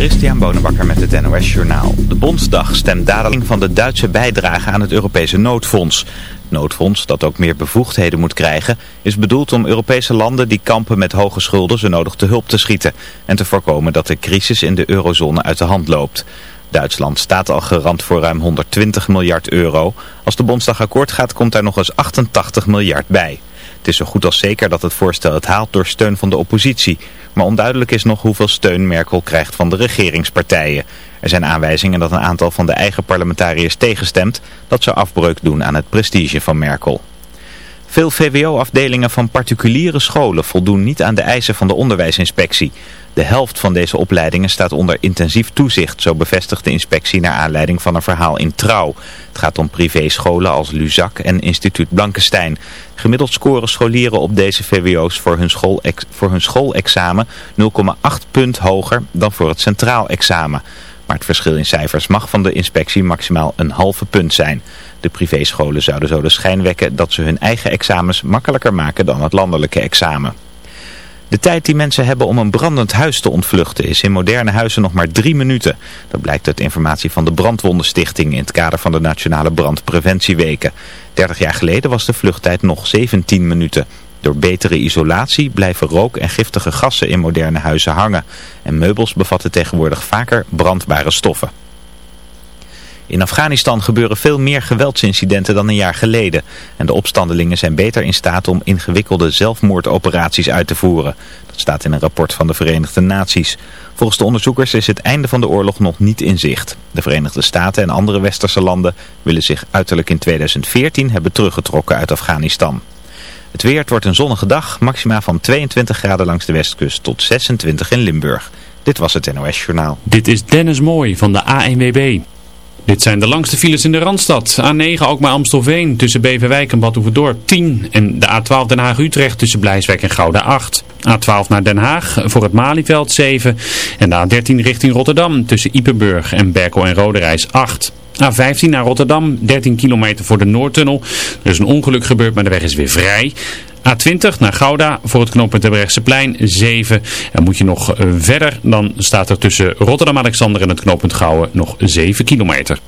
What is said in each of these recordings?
Christian Bonenbakker met het NOS Journaal. De Bondsdag stemt dadelijk van de Duitse bijdrage aan het Europese noodfonds. Het noodfonds, dat ook meer bevoegdheden moet krijgen, is bedoeld om Europese landen die kampen met hoge schulden zo nodig te hulp te schieten. En te voorkomen dat de crisis in de eurozone uit de hand loopt. Duitsland staat al gerand voor ruim 120 miljard euro. Als de Bondsdag akkoord gaat, komt daar nog eens 88 miljard bij. Het is zo goed als zeker dat het voorstel het haalt door steun van de oppositie. Maar onduidelijk is nog hoeveel steun Merkel krijgt van de regeringspartijen. Er zijn aanwijzingen dat een aantal van de eigen parlementariërs tegenstemt. Dat zou afbreuk doen aan het prestige van Merkel. Veel VWO-afdelingen van particuliere scholen voldoen niet aan de eisen van de onderwijsinspectie. De helft van deze opleidingen staat onder intensief toezicht, zo bevestigt de inspectie naar aanleiding van een verhaal in Trouw. Het gaat om privéscholen als Luzak en Instituut Blankenstein. Gemiddeld scoren scholieren op deze VWO's voor hun, school, voor hun schoolexamen 0,8 punt hoger dan voor het centraal examen. Maar het verschil in cijfers mag van de inspectie maximaal een halve punt zijn. De privéscholen zouden zo de schijn wekken dat ze hun eigen examens makkelijker maken dan het landelijke examen. De tijd die mensen hebben om een brandend huis te ontvluchten is in moderne huizen nog maar drie minuten. Dat blijkt uit informatie van de Brandwondenstichting in het kader van de Nationale Brandpreventieweken. 30 jaar geleden was de vluchttijd nog 17 minuten. Door betere isolatie blijven rook en giftige gassen in moderne huizen hangen. En meubels bevatten tegenwoordig vaker brandbare stoffen. In Afghanistan gebeuren veel meer geweldsincidenten dan een jaar geleden. En de opstandelingen zijn beter in staat om ingewikkelde zelfmoordoperaties uit te voeren. Dat staat in een rapport van de Verenigde Naties. Volgens de onderzoekers is het einde van de oorlog nog niet in zicht. De Verenigde Staten en andere westerse landen willen zich uiterlijk in 2014 hebben teruggetrokken uit Afghanistan. Het weer, wordt een zonnige dag, maxima van 22 graden langs de westkust tot 26 in Limburg. Dit was het NOS Journaal. Dit is Dennis Mooi van de ANWB. Dit zijn de langste files in de Randstad. A9 ook maar Amstelveen tussen Beverwijk en Badhoevedorp 10. En de A12 Den Haag-Utrecht tussen Blijswijk en Gouda 8. A12 naar Den Haag voor het Malieveld 7. En de A13 richting Rotterdam tussen Ipenburg en Berkel en Roderijs 8. A15 naar Rotterdam, 13 kilometer voor de Noordtunnel. Er is een ongeluk gebeurd, maar de weg is weer vrij. A20 naar Gouda voor het knooppunt plein 7. En moet je nog eh, verder, dan staat er tussen Rotterdam-Alexander en het knooppunt Gouwen nog 7 kilometer.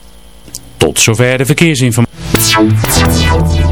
Tot zover de verkeersinformatie.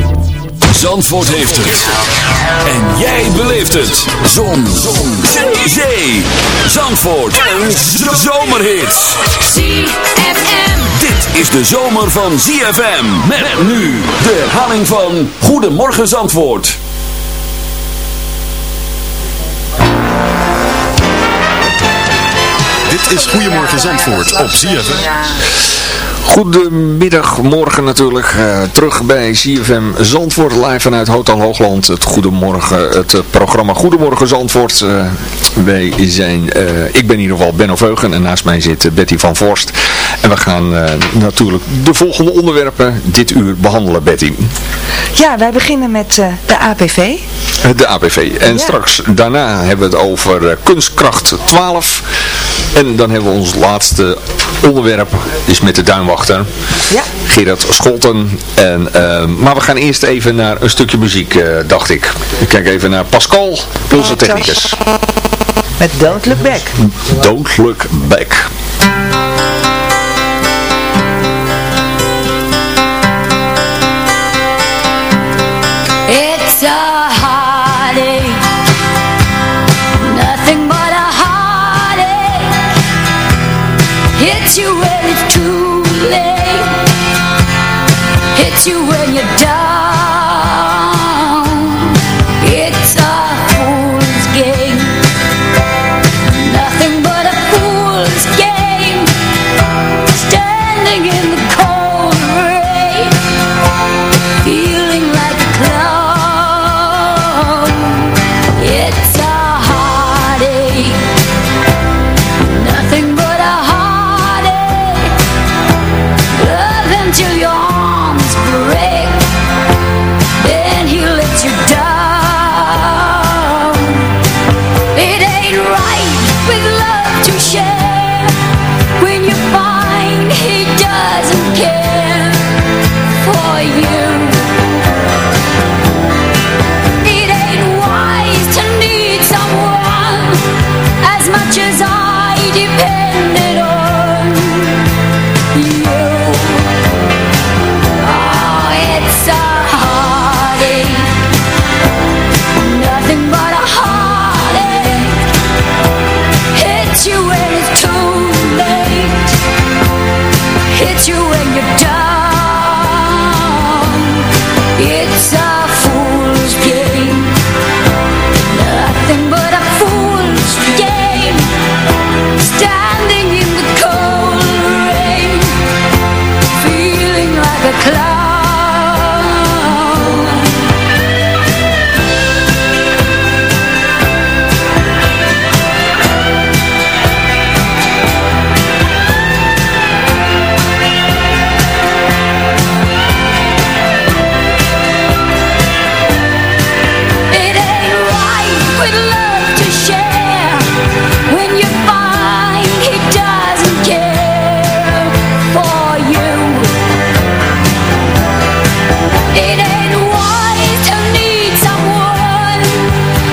Zandvoort heeft het. En jij beleeft het. Zon. Zon. Zee. Zandvoort. En zomerhits. ZFM. Dit is de zomer van ZFM. Met nu de herhaling van Goedemorgen Zandvoort. Dit is Goedemorgen Zandvoort op ZFM. Goedemiddag, morgen natuurlijk. Uh, terug bij CFM Zandvoort, live vanuit Hotel Hoogland. Het, goedemorgen, het programma Goedemorgen Zandvoort. Uh, wij zijn, ik ben in ieder geval Benno Veugen en naast mij zit Betty van Vorst. En we gaan natuurlijk de volgende onderwerpen dit uur behandelen, Betty. Ja, wij beginnen met de APV. De APV. En straks daarna hebben we het over kunstkracht 12. En dan hebben we ons laatste onderwerp is met de duinwachter. Ja. Gerard Scholten. En, eh, maar we gaan eerst even naar een stukje muziek, eh, dacht ik. Ik kijk even naar Pascal, onze technicus. Met Don't Look Back. Don't Look Back. In the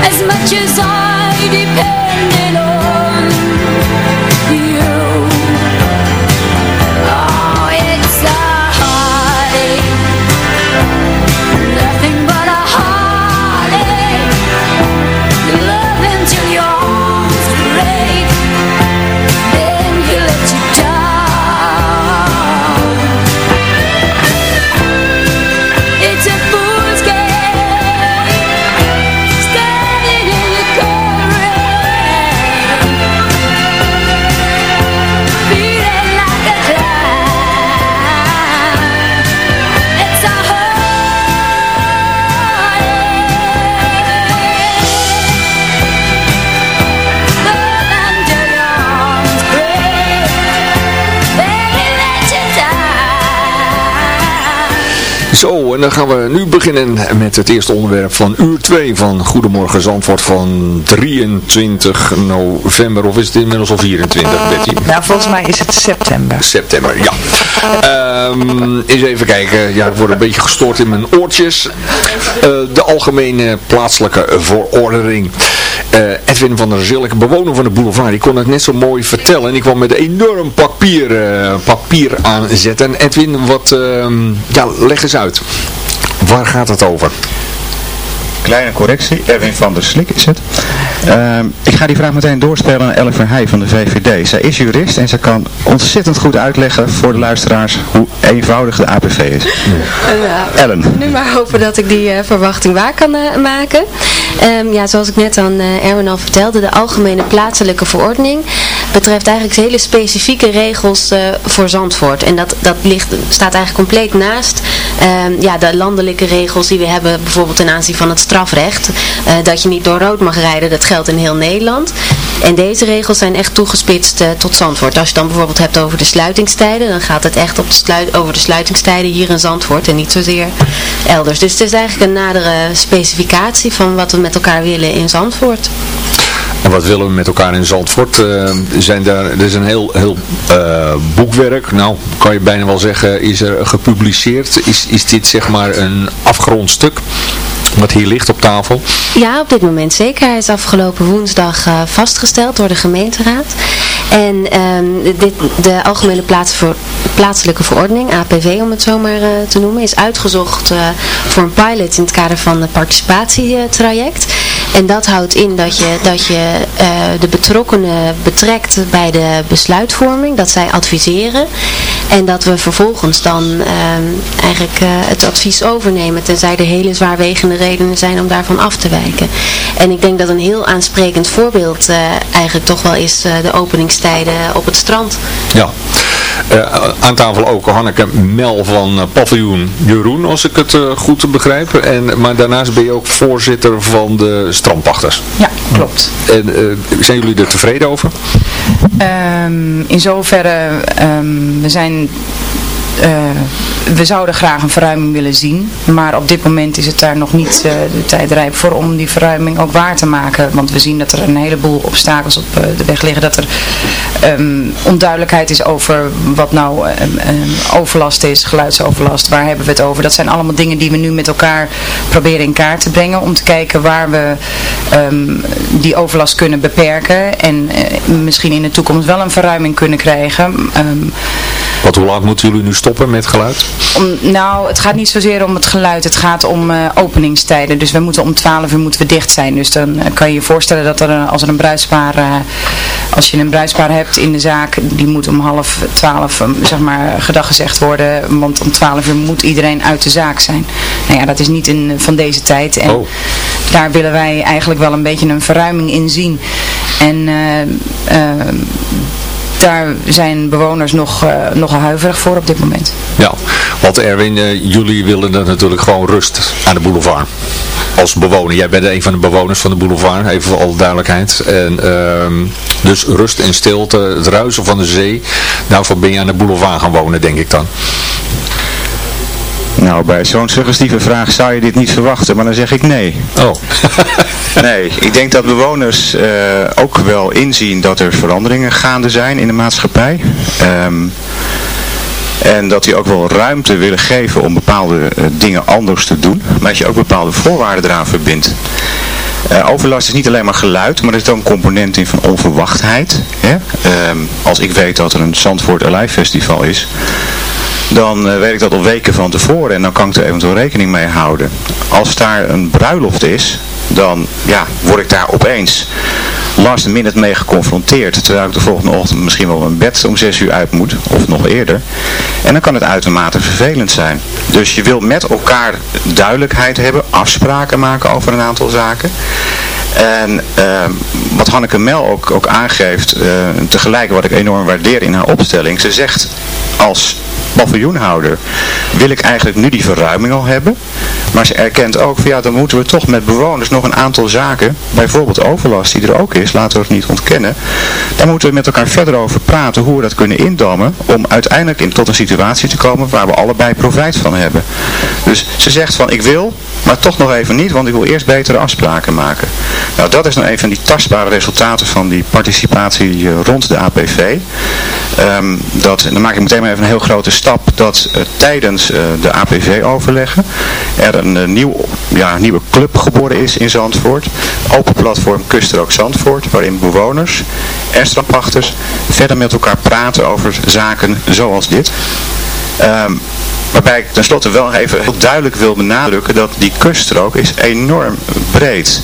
as much as I depended on you. Zo, en dan gaan we nu beginnen met het eerste onderwerp van uur 2 van Goedemorgen Zandvoort van 23 november. Of is het inmiddels al 24, Betty? Nou, volgens mij is het september. September, ja. Ehm, eens even kijken. Ja, het wordt een beetje gestoord in mijn oortjes. Eh, de algemene plaatselijke verordening. Eh, Edwin van der Zilk, bewoner van de boulevard, die kon het net zo mooi vertellen. En die kwam met een enorm papier, eh, papier aanzetten. Edwin, wat, ehm, ja, leg eens uit. Waar gaat het over? Kleine correctie, Erwin van der Slik is het. Ehm, ik ga die vraag meteen doorstellen aan Ellen Verheij van de VVD. Zij is jurist en ze kan ontzettend goed uitleggen voor de luisteraars hoe eenvoudig de APV is. Nou, Ellen. Nu maar hopen dat ik die eh, verwachting waar kan maken. Ehm, ja, zoals ik net aan eh, Erwin al vertelde, de algemene plaatselijke verordening betreft eigenlijk hele specifieke regels eh, voor Zandvoort. En dat, dat ligt, staat eigenlijk compleet naast ehm, ja, de landelijke regels die we hebben, bijvoorbeeld ten aanzien van het strafrecht. Eh, dat je niet door rood mag rijden, dat geldt in heel Nederland. En deze regels zijn echt toegespitst tot Zandvoort. Als je dan bijvoorbeeld hebt over de sluitingstijden, dan gaat het echt op de sluit, over de sluitingstijden hier in Zandvoort en niet zozeer elders. Dus het is eigenlijk een nadere specificatie van wat we met elkaar willen in Zandvoort. En wat willen we met elkaar in Zandvoort? Uh, zijn daar, er is een heel, heel uh, boekwerk, nou kan je bijna wel zeggen, is er gepubliceerd. Is, is dit zeg maar een afgerond stuk? wat hier ligt op tafel? Ja, op dit moment zeker. Hij is afgelopen woensdag uh, vastgesteld door de gemeenteraad. En um, dit, de Algemene plaats voor, Plaatselijke Verordening, APV om het zo maar uh, te noemen, is uitgezocht uh, voor een pilot in het kader van het participatietraject. En dat houdt in dat je, dat je de betrokkenen betrekt bij de besluitvorming, dat zij adviseren. En dat we vervolgens dan ehm, eigenlijk het advies overnemen, tenzij er hele zwaarwegende redenen zijn om daarvan af te wijken. En ik denk dat een heel aansprekend voorbeeld eigenlijk toch wel is de openingstijden op het strand. Ja. Uh, aan tafel ook Hanneke Mel van uh, paviljoen Jeroen, als ik het uh, goed begrijp. En, maar daarnaast ben je ook voorzitter van de strandpachters. Ja, klopt. En zijn jullie er tevreden over? Um, in zoverre, um, we zijn uh, we zouden graag een verruiming willen zien. Maar op dit moment is het daar nog niet uh, de tijd rijp voor om die verruiming ook waar te maken. Want we zien dat er een heleboel obstakels op uh, de weg liggen. Dat er um, onduidelijkheid is over wat nou overlast is, geluidsoverlast. Waar hebben we het over? Dat zijn allemaal dingen die we nu met elkaar proberen in kaart te brengen. Om te kijken waar we die overlast kunnen beperken. En misschien in de toekomst wel een verruiming kunnen krijgen. Wat, hoe lang moeten jullie nu stoppen met geluid? Om, nou, het gaat niet zozeer om het geluid. Het gaat om uh, openingstijden. Dus we moeten om 12 uur moeten we dicht zijn. Dus dan uh, kan je je voorstellen dat er, als er een bruidspaar, uh, als je een bruidspaar hebt in de zaak, die moet om half 12, um, zeg maar, gedag gezegd worden. Want om 12 uur moet iedereen uit de zaak zijn. Nou ja, dat is niet in, van deze tijd. En oh. daar willen wij eigenlijk wel een beetje een verruiming in zien. En daar zijn bewoners nog, uh, nogal huiverig voor op dit moment. Ja, want Erwin, uh, jullie willen dat natuurlijk gewoon rust aan de boulevard. Als bewoner, jij bent een van de bewoners van de boulevard, even voor alle duidelijkheid. En, uh, dus rust en stilte, het ruisen van de zee, daarvoor ben je aan de boulevard gaan wonen, denk ik dan. Nou, bij zo'n suggestieve vraag zou je dit niet verwachten, maar dan zeg ik nee. Oh. nee, ik denk dat bewoners uh, ook wel inzien dat er veranderingen gaande zijn in de maatschappij. Um, en dat die ook wel ruimte willen geven om bepaalde uh, dingen anders te doen. Maar dat je ook bepaalde voorwaarden eraan verbindt. Uh, overlast is niet alleen maar geluid, maar er zit ook een component in van onverwachtheid. Hè? Um, als ik weet dat er een Zandvoort Alive Festival is, dan uh, weet ik dat al weken van tevoren en dan kan ik er eventueel rekening mee houden. Als daar een bruiloft is, dan ja, word ik daar opeens last minute mee geconfronteerd. Terwijl ik de volgende ochtend misschien wel mijn bed om 6 uur uit moet, of nog eerder. En dan kan het uitermate vervelend zijn. Dus je wil met elkaar duidelijkheid hebben, afspraken maken over een aantal zaken. En uh, wat Hanneke Mel ook, ook aangeeft, uh, tegelijk wat ik enorm waardeer in haar opstelling. Ze zegt als paviljoenhouder wil ik eigenlijk nu die verruiming al hebben. Maar ze erkent ook van ja, dan moeten we toch met bewoners nog een aantal zaken, bijvoorbeeld overlast die er ook is, laten we het niet ontkennen. Daar moeten we met elkaar verder over praten hoe we dat kunnen indammen om uiteindelijk in, tot een situatie te komen waar we allebei profijt van hebben. Dus ze zegt van ik wil, maar toch nog even niet, want ik wil eerst betere afspraken maken. Nou, dat is nou een van die tastbare resultaten van die participatie rond de APV. Um, dat, dan maak ik meteen maar even een heel grote stap dat uh, tijdens uh, de APV-overleggen er een uh, nieuw, ja, nieuwe club geboren is in Zandvoort. Open platform Kustrook Zandvoort, waarin bewoners en strandpachters verder met elkaar praten over zaken zoals dit. Um, Waarbij ik tenslotte wel even heel duidelijk wil benadrukken dat die kuststrook is enorm breed.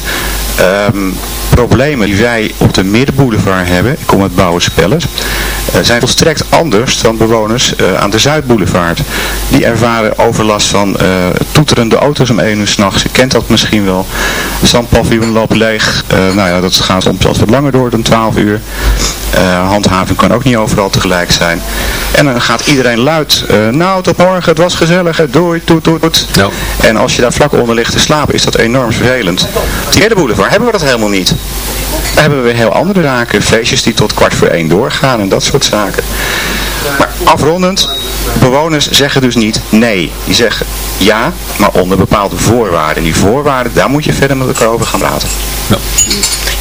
Um, problemen die wij op de middenboulevard hebben, ik kom uit Bouwenspellen, uh, zijn volstrekt anders dan bewoners uh, aan de Zuidboulevard. Die ervaren overlast van uh, toeterende auto's om 1 uur s'nachts. Je kent dat misschien wel. De zandpaviljoen loopt leeg. nou ja, dat gaat soms wat langer door dan 12 uur. handhaving kan ook niet overal tegelijk zijn. En dan gaat iedereen luid, nou tot morgen, het was gezellig, doei, toet, toet, toet. No. En als je daar vlak onder ligt te slapen, is dat enorm vervelend. Die middenboulevard hebben we dat helemaal niet. Hebben we heel andere zaken. Feestjes die tot kwart voor één doorgaan en dat soort zaken. Maar afrondend, bewoners zeggen dus niet nee. Die zeggen ja, maar onder bepaalde voorwaarden. En die voorwaarden, daar moet je verder met elkaar over gaan praten.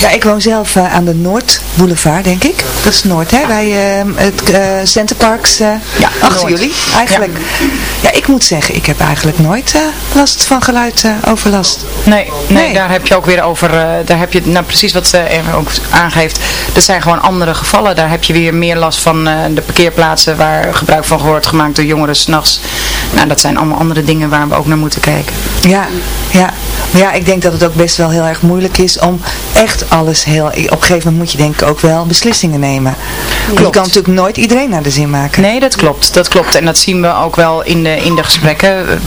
Ja, ik woon zelf eh, aan de Noordboulevard, denk ik. Dat is Noord, hè? Bij uh, het uh, Centerparks uh, ja, achter jullie, eigenlijk. Ja. ik moet zeggen, ik heb eigenlijk nooit last van geluidoverlast. Nee, nee, nee, daar heb je ook weer over, daar heb je, nou precies wat ze ook aangeeft. Dat zijn gewoon andere gevallen. Daar heb je weer meer last van de parkeerplaatsen waar gebruik van wordt gemaakt door jongeren s'nachts. Nou, dat zijn allemaal andere dingen waar we ook naar moeten kijken. Ja, ja. Ja, ik denk dat het ook best wel heel erg moeilijk is om echt alles heel... Op een gegeven moment moet je denk ik ook wel beslissingen nemen. Klopt. Je kan natuurlijk nooit iedereen naar de zin maken. Nee, dat klopt. Dat klopt. En dat zien we ook wel in de, in de gesprekken.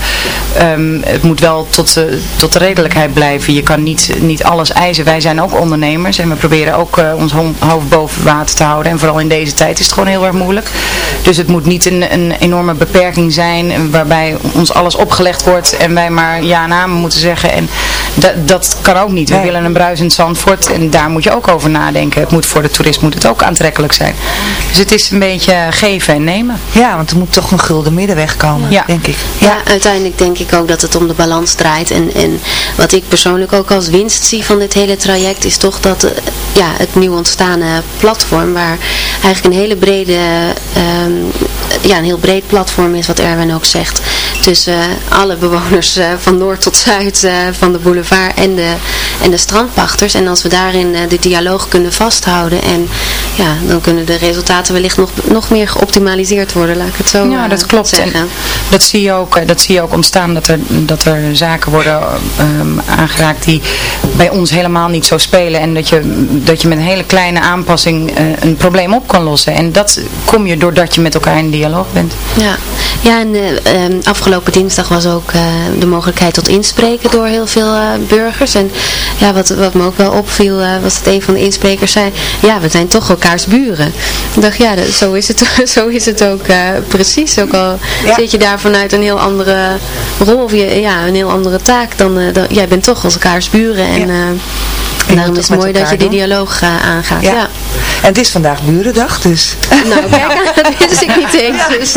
Um, het moet wel tot de, tot de redelijkheid blijven. Je kan niet, niet alles eisen. Wij zijn ook ondernemers en we proberen ook uh, ons hoofd boven water te houden. En vooral in deze tijd is het gewoon heel erg moeilijk. Dus het moet niet een, een enorme beperking zijn waarbij ons alles opgelegd wordt en wij maar ja en amen moeten zeggen. En dat, dat kan ook niet. We willen een bruisend Zandvoort en daar moet je ook over nadenken. Het moet voor de toerist moet het ook aantrekkelijk zijn. Dus het is een beetje geven en nemen. Ja, want er moet toch een gulden middenweg komen, ja. denk ik. Ja. ja. uiteindelijk denk ik ook dat het om de balans draait. En, en wat ik persoonlijk ook als winst zie van dit hele traject is toch dat uh, ja, het nieuw ontstane platform waar eigenlijk een hele brede, um, ja, een heel breed platform is wat Erwin ook zegt. Tussen alle bewoners uh, van noord tot zuid uh, van de boulevard en de, en de strandpachters. En als we daarin de dialoog kunnen vasthouden en ja, dan kunnen de resultaten wellicht nog, nog meer geoptimaliseerd worden, laat ik het zo Ja, dat klopt. Zeggen. En dat zie, je ook, dat zie je ook ontstaan dat er, dat er zaken worden um, aangeraakt die bij ons helemaal niet zo spelen. En dat je, dat je met een hele kleine aanpassing een probleem op kan lossen. En dat kom je doordat je met elkaar in dialoog bent. Ja, ja en uh, afgelopen dinsdag was ook uh, de mogelijkheid tot inspreken door heel veel uh, burgers. En ja, wat, wat me ook wel opviel, was dat een van de insprekers zei, ja, we zijn toch elkaars buren. Ik dacht, ja, dat, zo, is het, zo is het ook precies. Ook al ja. zit je daar vanuit een heel andere rol, of je, ja, een heel andere taak, dan, dan jij bent toch als elkaars buren. En, ja. En daarom is het mooi dat je die dialoog uh, aangaat. Ja. ja. En het is vandaag Burendag, dus. Nou, kijk, dat wist ik niet eens. Dus.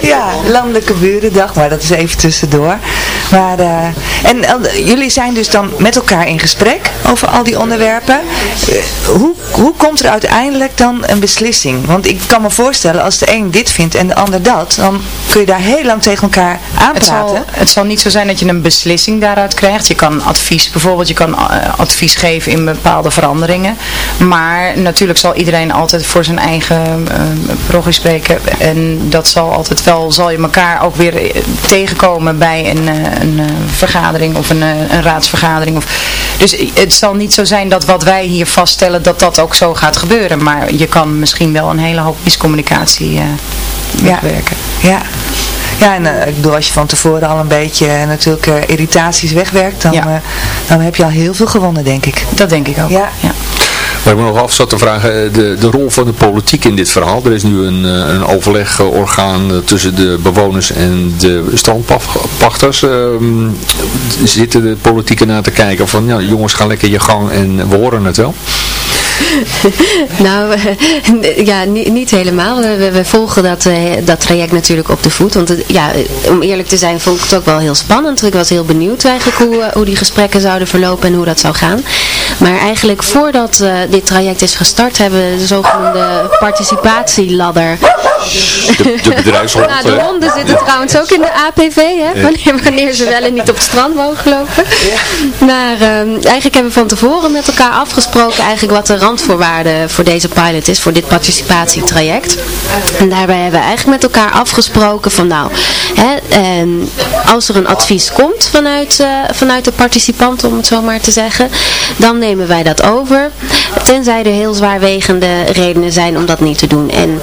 ja, Landelijke Burendag, maar dat is even tussendoor. Maar, uh, en jullie zijn dus dan met elkaar in gesprek over al die onderwerpen. hoe, hoe komt er uiteindelijk dan een beslissing? Want ik kan me voorstellen, als de een dit vindt en de ander dat, dan kun je daar heel lang tegen elkaar aanpraten. Het zal, het zal niet zo zijn dat je een beslissing daaruit krijgt. Je kan advies, bijvoorbeeld, je kan advies geven in bepaalde veranderingen. Maar natuurlijk zal iedereen altijd voor zijn eigen uh, spreken. En dat zal altijd wel, zal je elkaar ook weer eh, tegenkomen bij een, uh, een uh, vergadering of een, een raadsvergadering. Of, dus het zal niet zo zijn dat wat wij hier vaststellen, dat dat ook zo gaat gebeuren. Maar je kan misschien wel een hele hoop miscommunicatie wegwerken. Ja. ja. Ja, en uh, ik bedoel, als je van tevoren al een beetje uh, natuurlijk uh, irritaties wegwerkt, dan, ja. dan heb je al heel veel gewonnen, denk ik. Dat denk ik ook. Ja. ja. Maar ik me nog af zat te vragen, de, de rol van de politiek in dit verhaal. Er is nu een, een overlegorgaan tussen de bewoners en de strandpachters. Uh, zitten de politieken naar te kijken van, ja, jongens gaan lekker je gang en we horen het wel? nou, ja, niet, niet helemaal. We, we, volgen dat, dat traject natuurlijk op de voet. Want het, ja, om eerlijk te zijn vond ik het ook wel heel spannend. Ik was heel benieuwd eigenlijk hoe, hoe die gesprekken zouden verlopen en hoe dat zou gaan. Maar eigenlijk voordat uh, dit traject is gestart hebben we de zogenoemde participatieladder. De, de bedrijfshond. nou, de honden zitten trouwens ook in de APV, hè, wanneer, wanneer ze wel en niet op het strand mogen lopen. Maar uh, eigenlijk hebben we van tevoren met elkaar afgesproken eigenlijk wat de randvoorwaarden voor deze pilot is, voor dit participatietraject. En daarbij hebben we eigenlijk met elkaar afgesproken van nou, hè, eh, als er een advies komt vanuit, uh, vanuit de participanten, om het zo maar te zeggen, dan nemen wij dat over. Tenzij er heel zwaarwegende redenen zijn om dat niet te doen. En,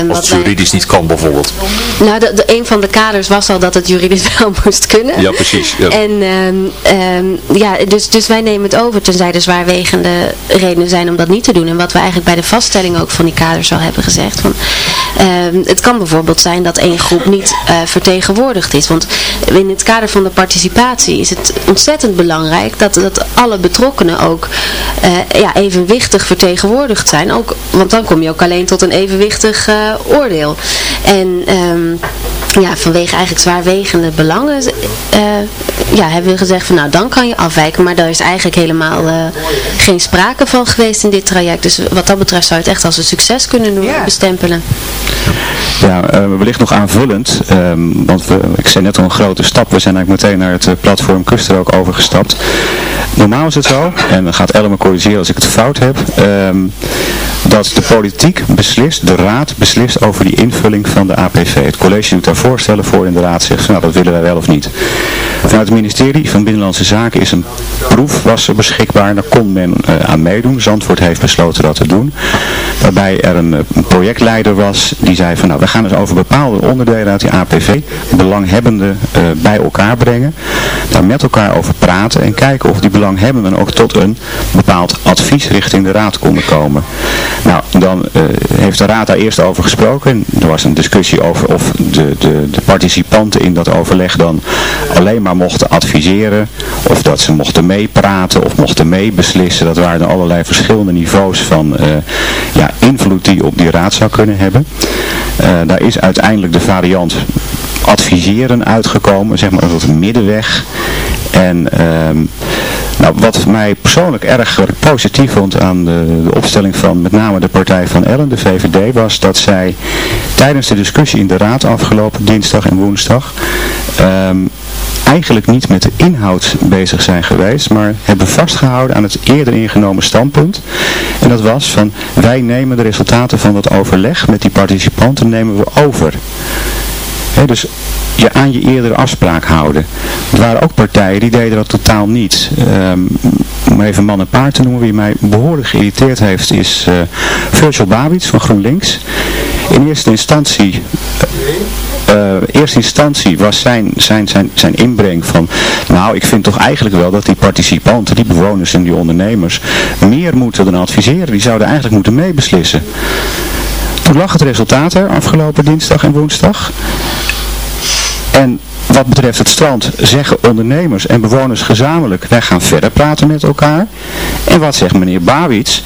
um, Als het juridisch wij... niet kan bijvoorbeeld. Nou, de, de, een van de kaders was al dat het juridisch wel moest kunnen. Ja, precies. Ja. En um, um, ja, dus, dus wij nemen het over tenzij er zwaarwegende redenen zijn om dat niet te doen. En wat we eigenlijk bij de vaststelling ook van die kaders al hebben gezegd. Van, het kan bijvoorbeeld zijn dat één groep niet uh, vertegenwoordigd is. Want in het kader van de participatie is het ontzettend belangrijk dat, dat alle betrokkenen ook uh, ja, evenwichtig vertegenwoordigd zijn. Ook, want dan kom je ook alleen tot een evenwichtig uh, oordeel. En... Um, ja, vanwege eigenlijk zwaarwegende belangen eh, ja, hebben we gezegd van nou dan kan je afwijken. Maar daar is eigenlijk helemaal eh, geen sprake van geweest dit traject. Dus wat dat betreft zou je het echt als een succes kunnen doen, bestempelen. Ja, uh, wellicht nog aanvullend, ehm, want we, ik zei net al een grote stap, we zijn eigenlijk meteen naar het uh, platform Kustrook overgestapt. Normaal is het zo, en dan gaat Elle me corrigeren als ik het fout heb, ehm, dat de politiek beslist, de raad beslist over die invulling van de APV. Het college doet daar voorstellen voor en de raad zegt, nou dat willen wij wel of niet. Vanuit het ministerie van Binnenlandse Zaken is een proef beschikbaar, daar kon men uh, aan meedoen. Zandvoort heeft besloten dat te doen. Waarbij er een, een projectleider was die zei van nou we gaan dus over bepaalde onderdelen uit die APV, belanghebbenden uh, bij elkaar brengen. Daar met elkaar over praten en kijken of die belanghebbenden ook tot een bepaald advies richting de raad konden komen. Nou, dan uh, heeft de raad daar eerst over gesproken. Er was een discussie over of de, de, de participanten in dat overleg dan alleen maar mochten adviseren. Of dat ze mochten meepraten of mochten meebeslissen. Dat waren allerlei verschillende niveaus van ja, invloed die op die raad zou kunnen hebben. Uh, daar is uiteindelijk de variant adviseren uitgekomen, zeg maar een middenweg. En um, nou, wat mij persoonlijk erg positief vond aan de, de, opstelling van met name de partij van Ellen, de VVD, was dat zij tijdens de discussie in de raad afgelopen dinsdag en woensdag um, eigenlijk niet met de inhoud bezig zijn geweest, maar hebben vastgehouden aan het eerder ingenomen standpunt. En dat was van, wij nemen de resultaten van dat overleg met die participanten nemen we over. Dus je aan je eerdere afspraak houden. Er waren ook partijen die deden dat totaal niet. Um, om even man en paard te noemen, wie mij behoorlijk geïrriteerd heeft, is uh, Virgil Babits van GroenLinks. In eerste instantie... Uh, eerste instantie was zijn, zijn, zijn, zijn inbreng van, nou ik vind toch eigenlijk wel dat die participanten, die bewoners en die ondernemers, meer moeten dan adviseren. Die zouden eigenlijk moeten meebeslissen. Toen lag het resultaat er afgelopen dinsdag en woensdag. En wat betreft het strand zeggen ondernemers en bewoners gezamenlijk, wij gaan verder praten met elkaar. En wat zegt meneer Bawits?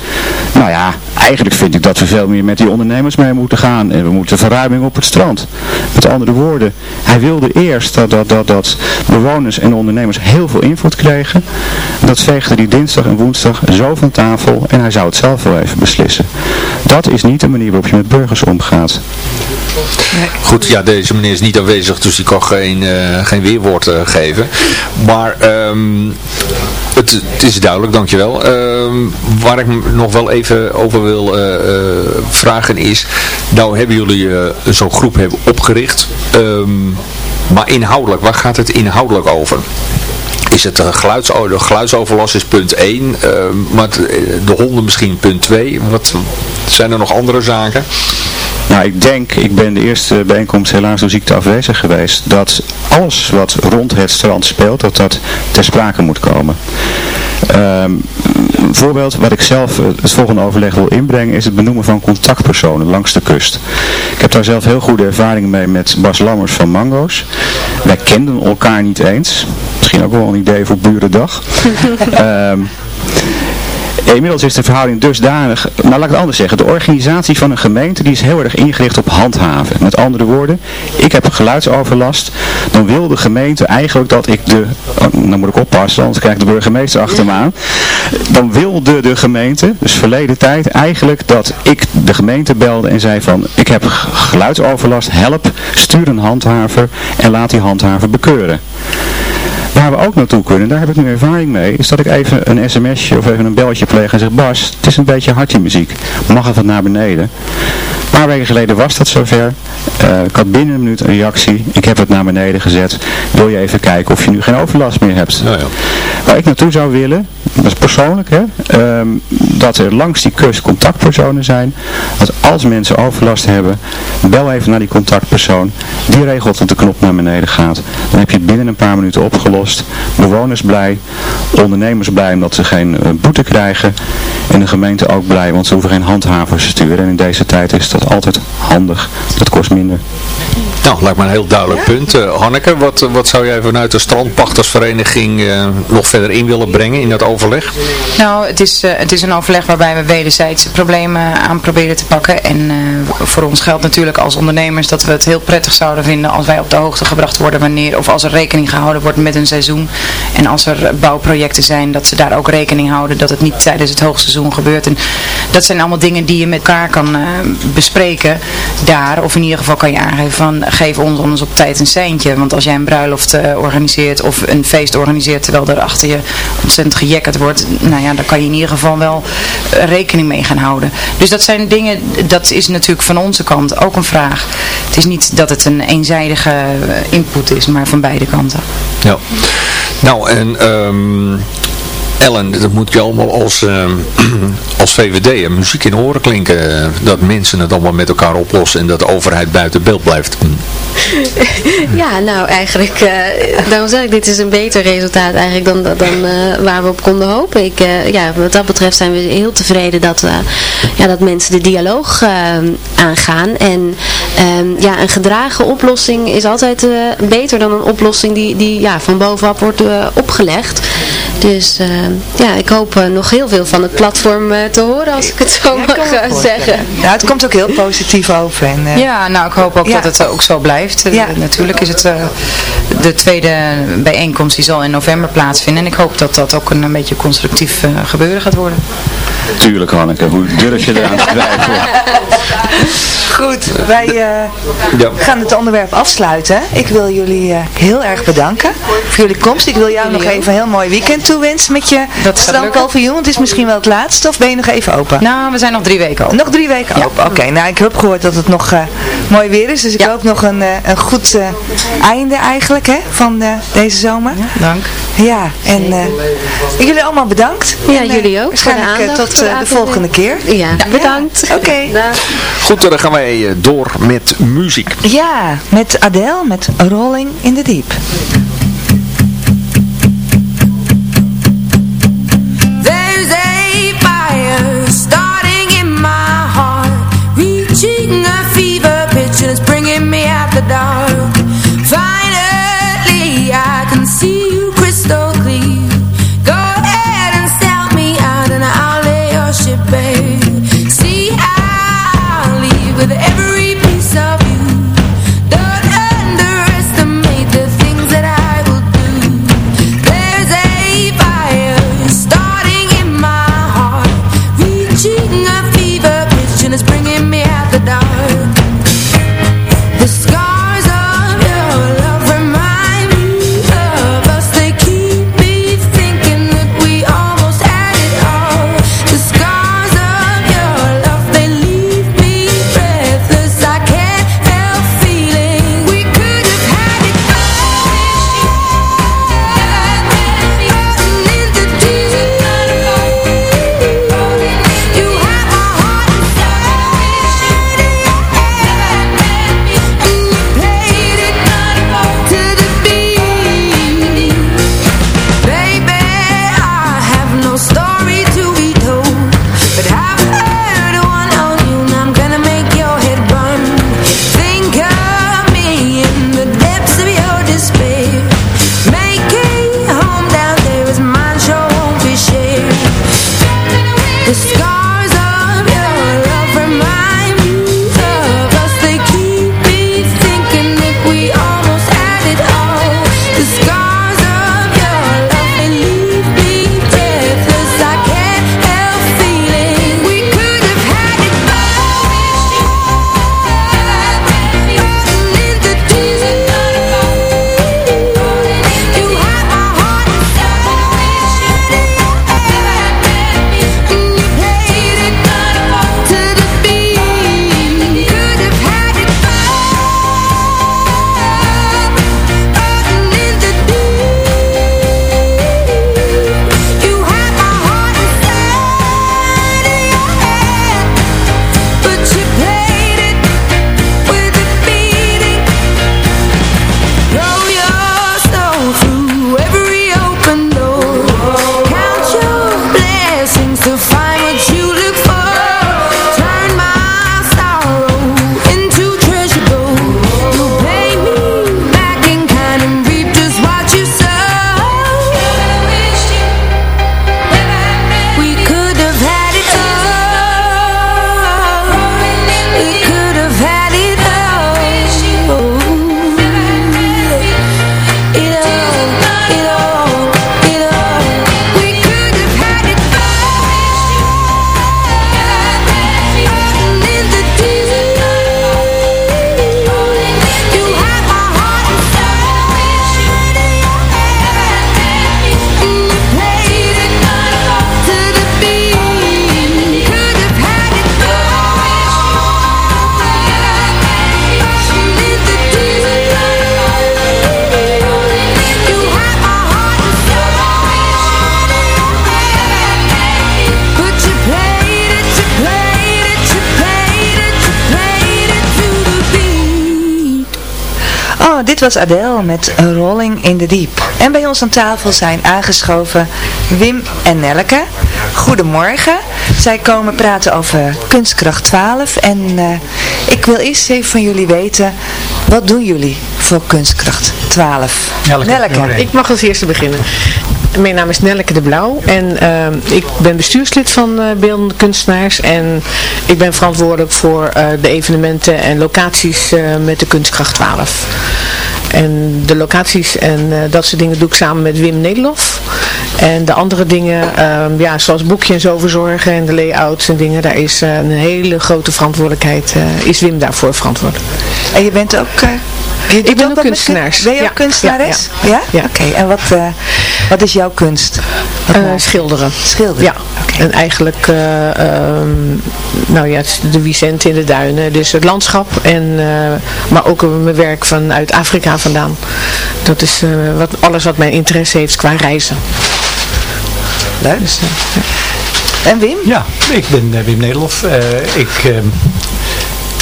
Nou ja, eigenlijk vind ik dat we veel meer met die ondernemers mee moeten gaan en we moeten verruiming op het strand. Met andere woorden, hij wilde eerst dat, dat, dat, dat bewoners en ondernemers heel veel invloed kregen. Dat veegde hij dinsdag en woensdag zo van tafel en hij zou het zelf wel even beslissen. Dat is niet de manier waarop je met burgers omgaat. Goed, ja, deze meneer is niet aanwezig, dus die kan geen, geen weerwoord uh, geven. Maar het, het, is duidelijk, dankjewel. Um, waar ik nog wel even over wil uh, vragen is, nou hebben jullie zo'n groep hebben opgericht, um, maar inhoudelijk, waar gaat het inhoudelijk over? is het geluids, de geluidsoverlast is punt 1, uh, maar de honden misschien punt 2. Wat, zijn er nog andere zaken? Nou, ik denk, ik ben de eerste bijeenkomst helaas door ziekte afwezig geweest, dat alles wat rond het strand speelt, dat dat ter sprake moet komen. Um, een voorbeeld wat ik zelf het volgende overleg wil inbrengen is het benoemen van contactpersonen langs de kust. Ik heb daar zelf heel goede ervaringen mee met Bas Lammers van Mango's. Wij kenden elkaar niet eens. Misschien ook wel een idee voor Burendag. um, Inmiddels is de verhouding dusdanig, nou laat ik het anders zeggen, de organisatie van een gemeente die is heel erg ingericht op handhaven. Met andere woorden, ik heb geluidsoverlast, dan wil de gemeente eigenlijk dat ik de, oh, nou moet ik oppassen, anders krijg ik de burgemeester achter me aan. Dan wilde de gemeente, dus verleden tijd, eigenlijk dat ik de gemeente belde en zei van, ik heb geluidsoverlast, help, stuur een handhaver en laat die handhaver bekeuren. Waar we ook naartoe kunnen, daar heb ik nu ervaring mee, is dat ik even een sms'je of even een belletje pleeg en zeg, Bas, het is een beetje hardje muziek. Mag het wat naar beneden? Een paar weken geleden was dat zover. Uh, ik had binnen een minuut een reactie. Ik heb het naar beneden gezet. Wil je even kijken of je nu geen overlast meer hebt? Ja, ja. Waar ik naartoe zou willen, dat is persoonlijk, hè, um, dat er langs die kust contactpersonen zijn. Dat als mensen overlast hebben, bel even naar die contactpersoon. Die regelt dat de knop naar beneden gaat. Dan heb je het binnen een paar minuten opgelost. Bewoners blij, ondernemers blij omdat ze geen uh, boete krijgen. En de gemeente ook blij, want ze hoeven geen handhavers te sturen. En in deze tijd is dat altijd handig. Dat kost minder. Nou, lijkt me een heel duidelijk punt. Uh, Hanneke, wat, wat zou jij vanuit de strandpachtersvereniging uh, nog verder in willen brengen in dat overleg? Nou, het is, eh, het is een overleg waarbij we wederzijds problemen aan proberen te pakken. En eh, voor ons geldt natuurlijk als ondernemers dat we het heel prettig zouden vinden als wij op de hoogte gebracht worden wanneer, of als er rekening gehouden wordt met een seizoen. En als er bouwprojecten zijn, dat ze daar ook rekening houden dat het niet tijdens het hoogseizoen gebeurt. En dat zijn allemaal dingen die je met elkaar kan eh, bespreken daar. Of in ieder geval kan je aangeven van geef ons anders op tijd een seintje. Want als jij een bruiloft organiseert of een feest organiseert terwijl er achter je ontzettend gejekkerd wordt, nou ja, daar kan je in ieder geval wel eh, rekening mee gaan houden. Dus dat zijn dingen, dat is natuurlijk van onze kant ook een vraag. Het is niet dat het een eenzijdige eh, input is, maar van beide kanten. Ja. Nou, en um, Ellen, dat moet je allemaal als, uh, als VVD muziek in oren klinken. Dat mensen het allemaal met elkaar oplossen en dat de overheid buiten beeld blijft. Ja, nou eigenlijk, uh, daarom zeg ik, dit is een beter resultaat eigenlijk dan, dan uh, waar we op konden hopen. Ik, uh, ja, wat dat betreft zijn we heel tevreden dat, ja, dat mensen de dialoog aangaan. En um, ja, een gedragen oplossing is altijd beter dan een oplossing die, die ja, van bovenaf wordt opgelegd. Dus ja, ik hoop nog heel veel van het platform te horen als ik het zo mag zeggen. Ja, het komt ook heel positief over. En, ja, nou ik hoop ook ja. dat het ook zo blijft. Ja. Natuurlijk is het uh, de tweede bijeenkomst die zal in november plaatsvinden. En ik hoop dat dat ook een, een beetje constructief uh, gebeuren gaat worden. Tuurlijk Hanneke, hoe durf je eraan te twijfelen? Goed, wij uh, ja. gaan het onderwerp afsluiten. Ik wil jullie uh, heel erg bedanken voor jullie komst. Ik wil jou nog even een heel mooi weekend toewensen met je strandpaviljoen. Want het is misschien wel het laatste of ben je nog even open? Nou, we zijn nog drie weken open. Nog drie weken ja. open, oké. Okay, nou, ik heb gehoord dat het nog uh, mooi weer is. Dus ik ja. hoop nog een, een goed einde eigenlijk hè, van deze zomer. dank. Ja, en jullie allemaal bedankt. Ja, en, jullie ook. Waarschijnlijk tot de, de volgende keer. Ja, bedankt. Oké. Okay. Goed, dan gaan wij door met muziek. Ja, met Adele, met Rolling in the Deep. Me dit was Adele met Rolling in the Deep. En bij ons aan tafel zijn aangeschoven Wim en Nelke. Goedemorgen. Zij komen praten over Kunstkracht 12. En eh, ik wil eerst even van jullie weten, wat doen jullie voor Kunstkracht 12? Nelke. Ik mag als eerste beginnen. Mijn naam is Nelleke de Blauw en ehm, ik ben bestuurslid van uh, Beeldende Kunstenaars en ik ben verantwoordelijk voor eh, de evenementen en locaties eh, met de Kunstkracht 12. En de locaties en dat soort dingen doe ik samen met Wim Nederlof. En de andere dingen, ehm, ja, zoals boekje en zo verzorgen en de layouts en dingen, daar is een hele grote verantwoordelijkheid, is Wim daarvoor verantwoordelijk. En je bent ook... Je ik ben ook kunstenaars. Ben je ook kunstenares? Ja? ja. Oké, en wat, uh, wat is jouw kunst? Uh, schilderen. Schilderen? Ja. En eigenlijk, uh, um, nou ja, de Vicente in de duinen, dus het landschap, en, maar ook mijn werk vanuit Afrika vandaan. Dat is wat, alles wat mijn interesse heeft qua reizen. Leuk. Dus, en Wim? Ja, ik ben Wim Nederlof. ik ehm,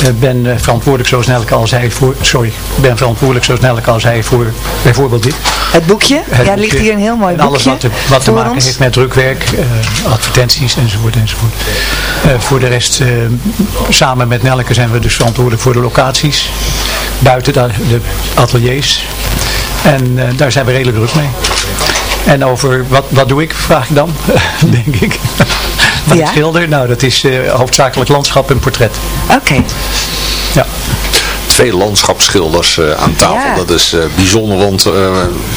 eh, ben eh, verantwoordelijk zo snel ik al zei voor, sorry, ben verantwoordelijk zo snel ik al zei voor bijvoorbeeld dit. Het boekje? Het ja, ligt hier een heel mooi boekje. alles wat, te, wat te maken ons. heeft met drukwerk, uh, advertenties enzovoort enzovoort. Uh, voor de rest, uh, samen met Nelke zijn we dus verantwoordelijk voor de locaties, buiten de, de ateliers. En daar zijn we redelijk druk mee. En over wat, wat doe ik, vraag ik dan, denk ik. Wat ja? schilder? Nou, dat is uh, hoofdzakelijk landschap en portret. Oké. Ja twee landschapsschilders uh, aan tafel. Dat is uh, bijzonder, want uh,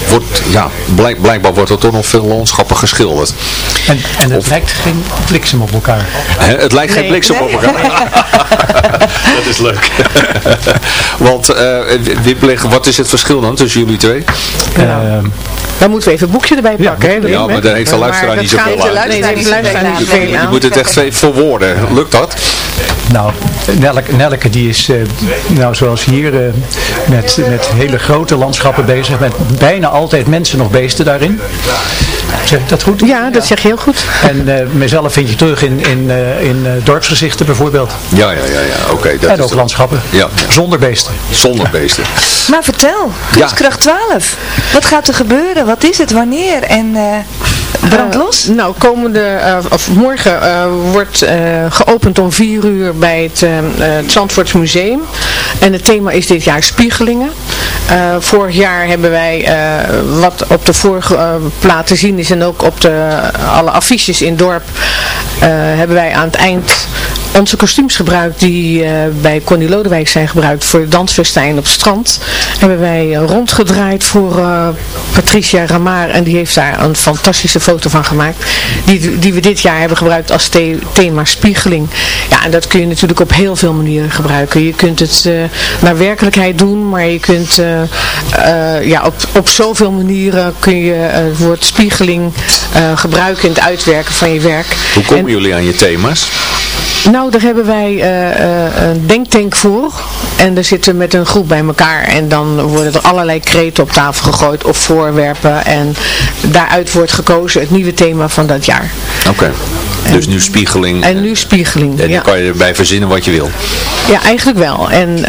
wordt, ja, blijk, blijkbaar wordt er toch nog veel landschappen geschilderd. En, en het of, lijkt geen bliksem op elkaar. Hè, het lijkt nee, geen bliksem nee. op elkaar. dat is leuk. want, Wip, wat is het verschil dan tussen jullie twee? Dan moeten we even een boekje erbij pakken. Ja, maar daar heeft de luisteraar niet zoveel aan. Nee, de luisteraar niet zoveel aan. Je moet het echt verwoorden. Lukt dat? Nou, Nelke, Nelke die is, uh, nou zoals hier, uh, met, met hele grote landschappen bezig. Met bijna altijd mensen nog beesten daarin. Zeg ik dat goed? Ja, dat zeg je heel goed. En uh, mezelf vind je terug in, in, in dorpsgezichten bijvoorbeeld. Ja, ja, ja. ja. oké. Okay, en ook landschappen. Ja. Zonder beesten. Zonder beesten. Maar vertel, Kunstkracht 12. Wat gaat er gebeuren? Wat is het? Wanneer? En... Brand los? Uh, nou, komende, uh, of morgen uh, wordt geopend om 4 uur bij het, het Zandvoorts Museum. En het thema is dit jaar spiegelingen. vorig jaar hebben wij wat op de vorige plaat te zien is en ook op de, alle affiches in het dorp hebben wij aan het eind onze kostuums gebruikt die uh, bij Connie Lodewijk zijn gebruikt voor de dansfestijn op het strand. Hebben wij rondgedraaid voor uh, Patricia Ramar en die heeft daar een fantastische foto van gemaakt. Die, die we dit jaar hebben gebruikt als the thema spiegeling. Ja, en dat kun je natuurlijk op heel veel manieren gebruiken. Je kunt het uh, naar werkelijkheid doen, maar je kunt ja, op, op zoveel manieren kun je het woord spiegeling gebruiken in het uitwerken van je werk. Hoe komen en, jullie aan je thema's? Nou, daar hebben wij uh, uh, een denktank voor. En daar zitten we met een groep bij elkaar. En dan worden er allerlei kreten op tafel gegooid of voorwerpen. En daaruit wordt gekozen het nieuwe thema van dat jaar. Oké. Dus nu spiegeling. En nu spiegeling, En dan ja. kan je erbij verzinnen wat je wil. Ja, eigenlijk wel. En uh,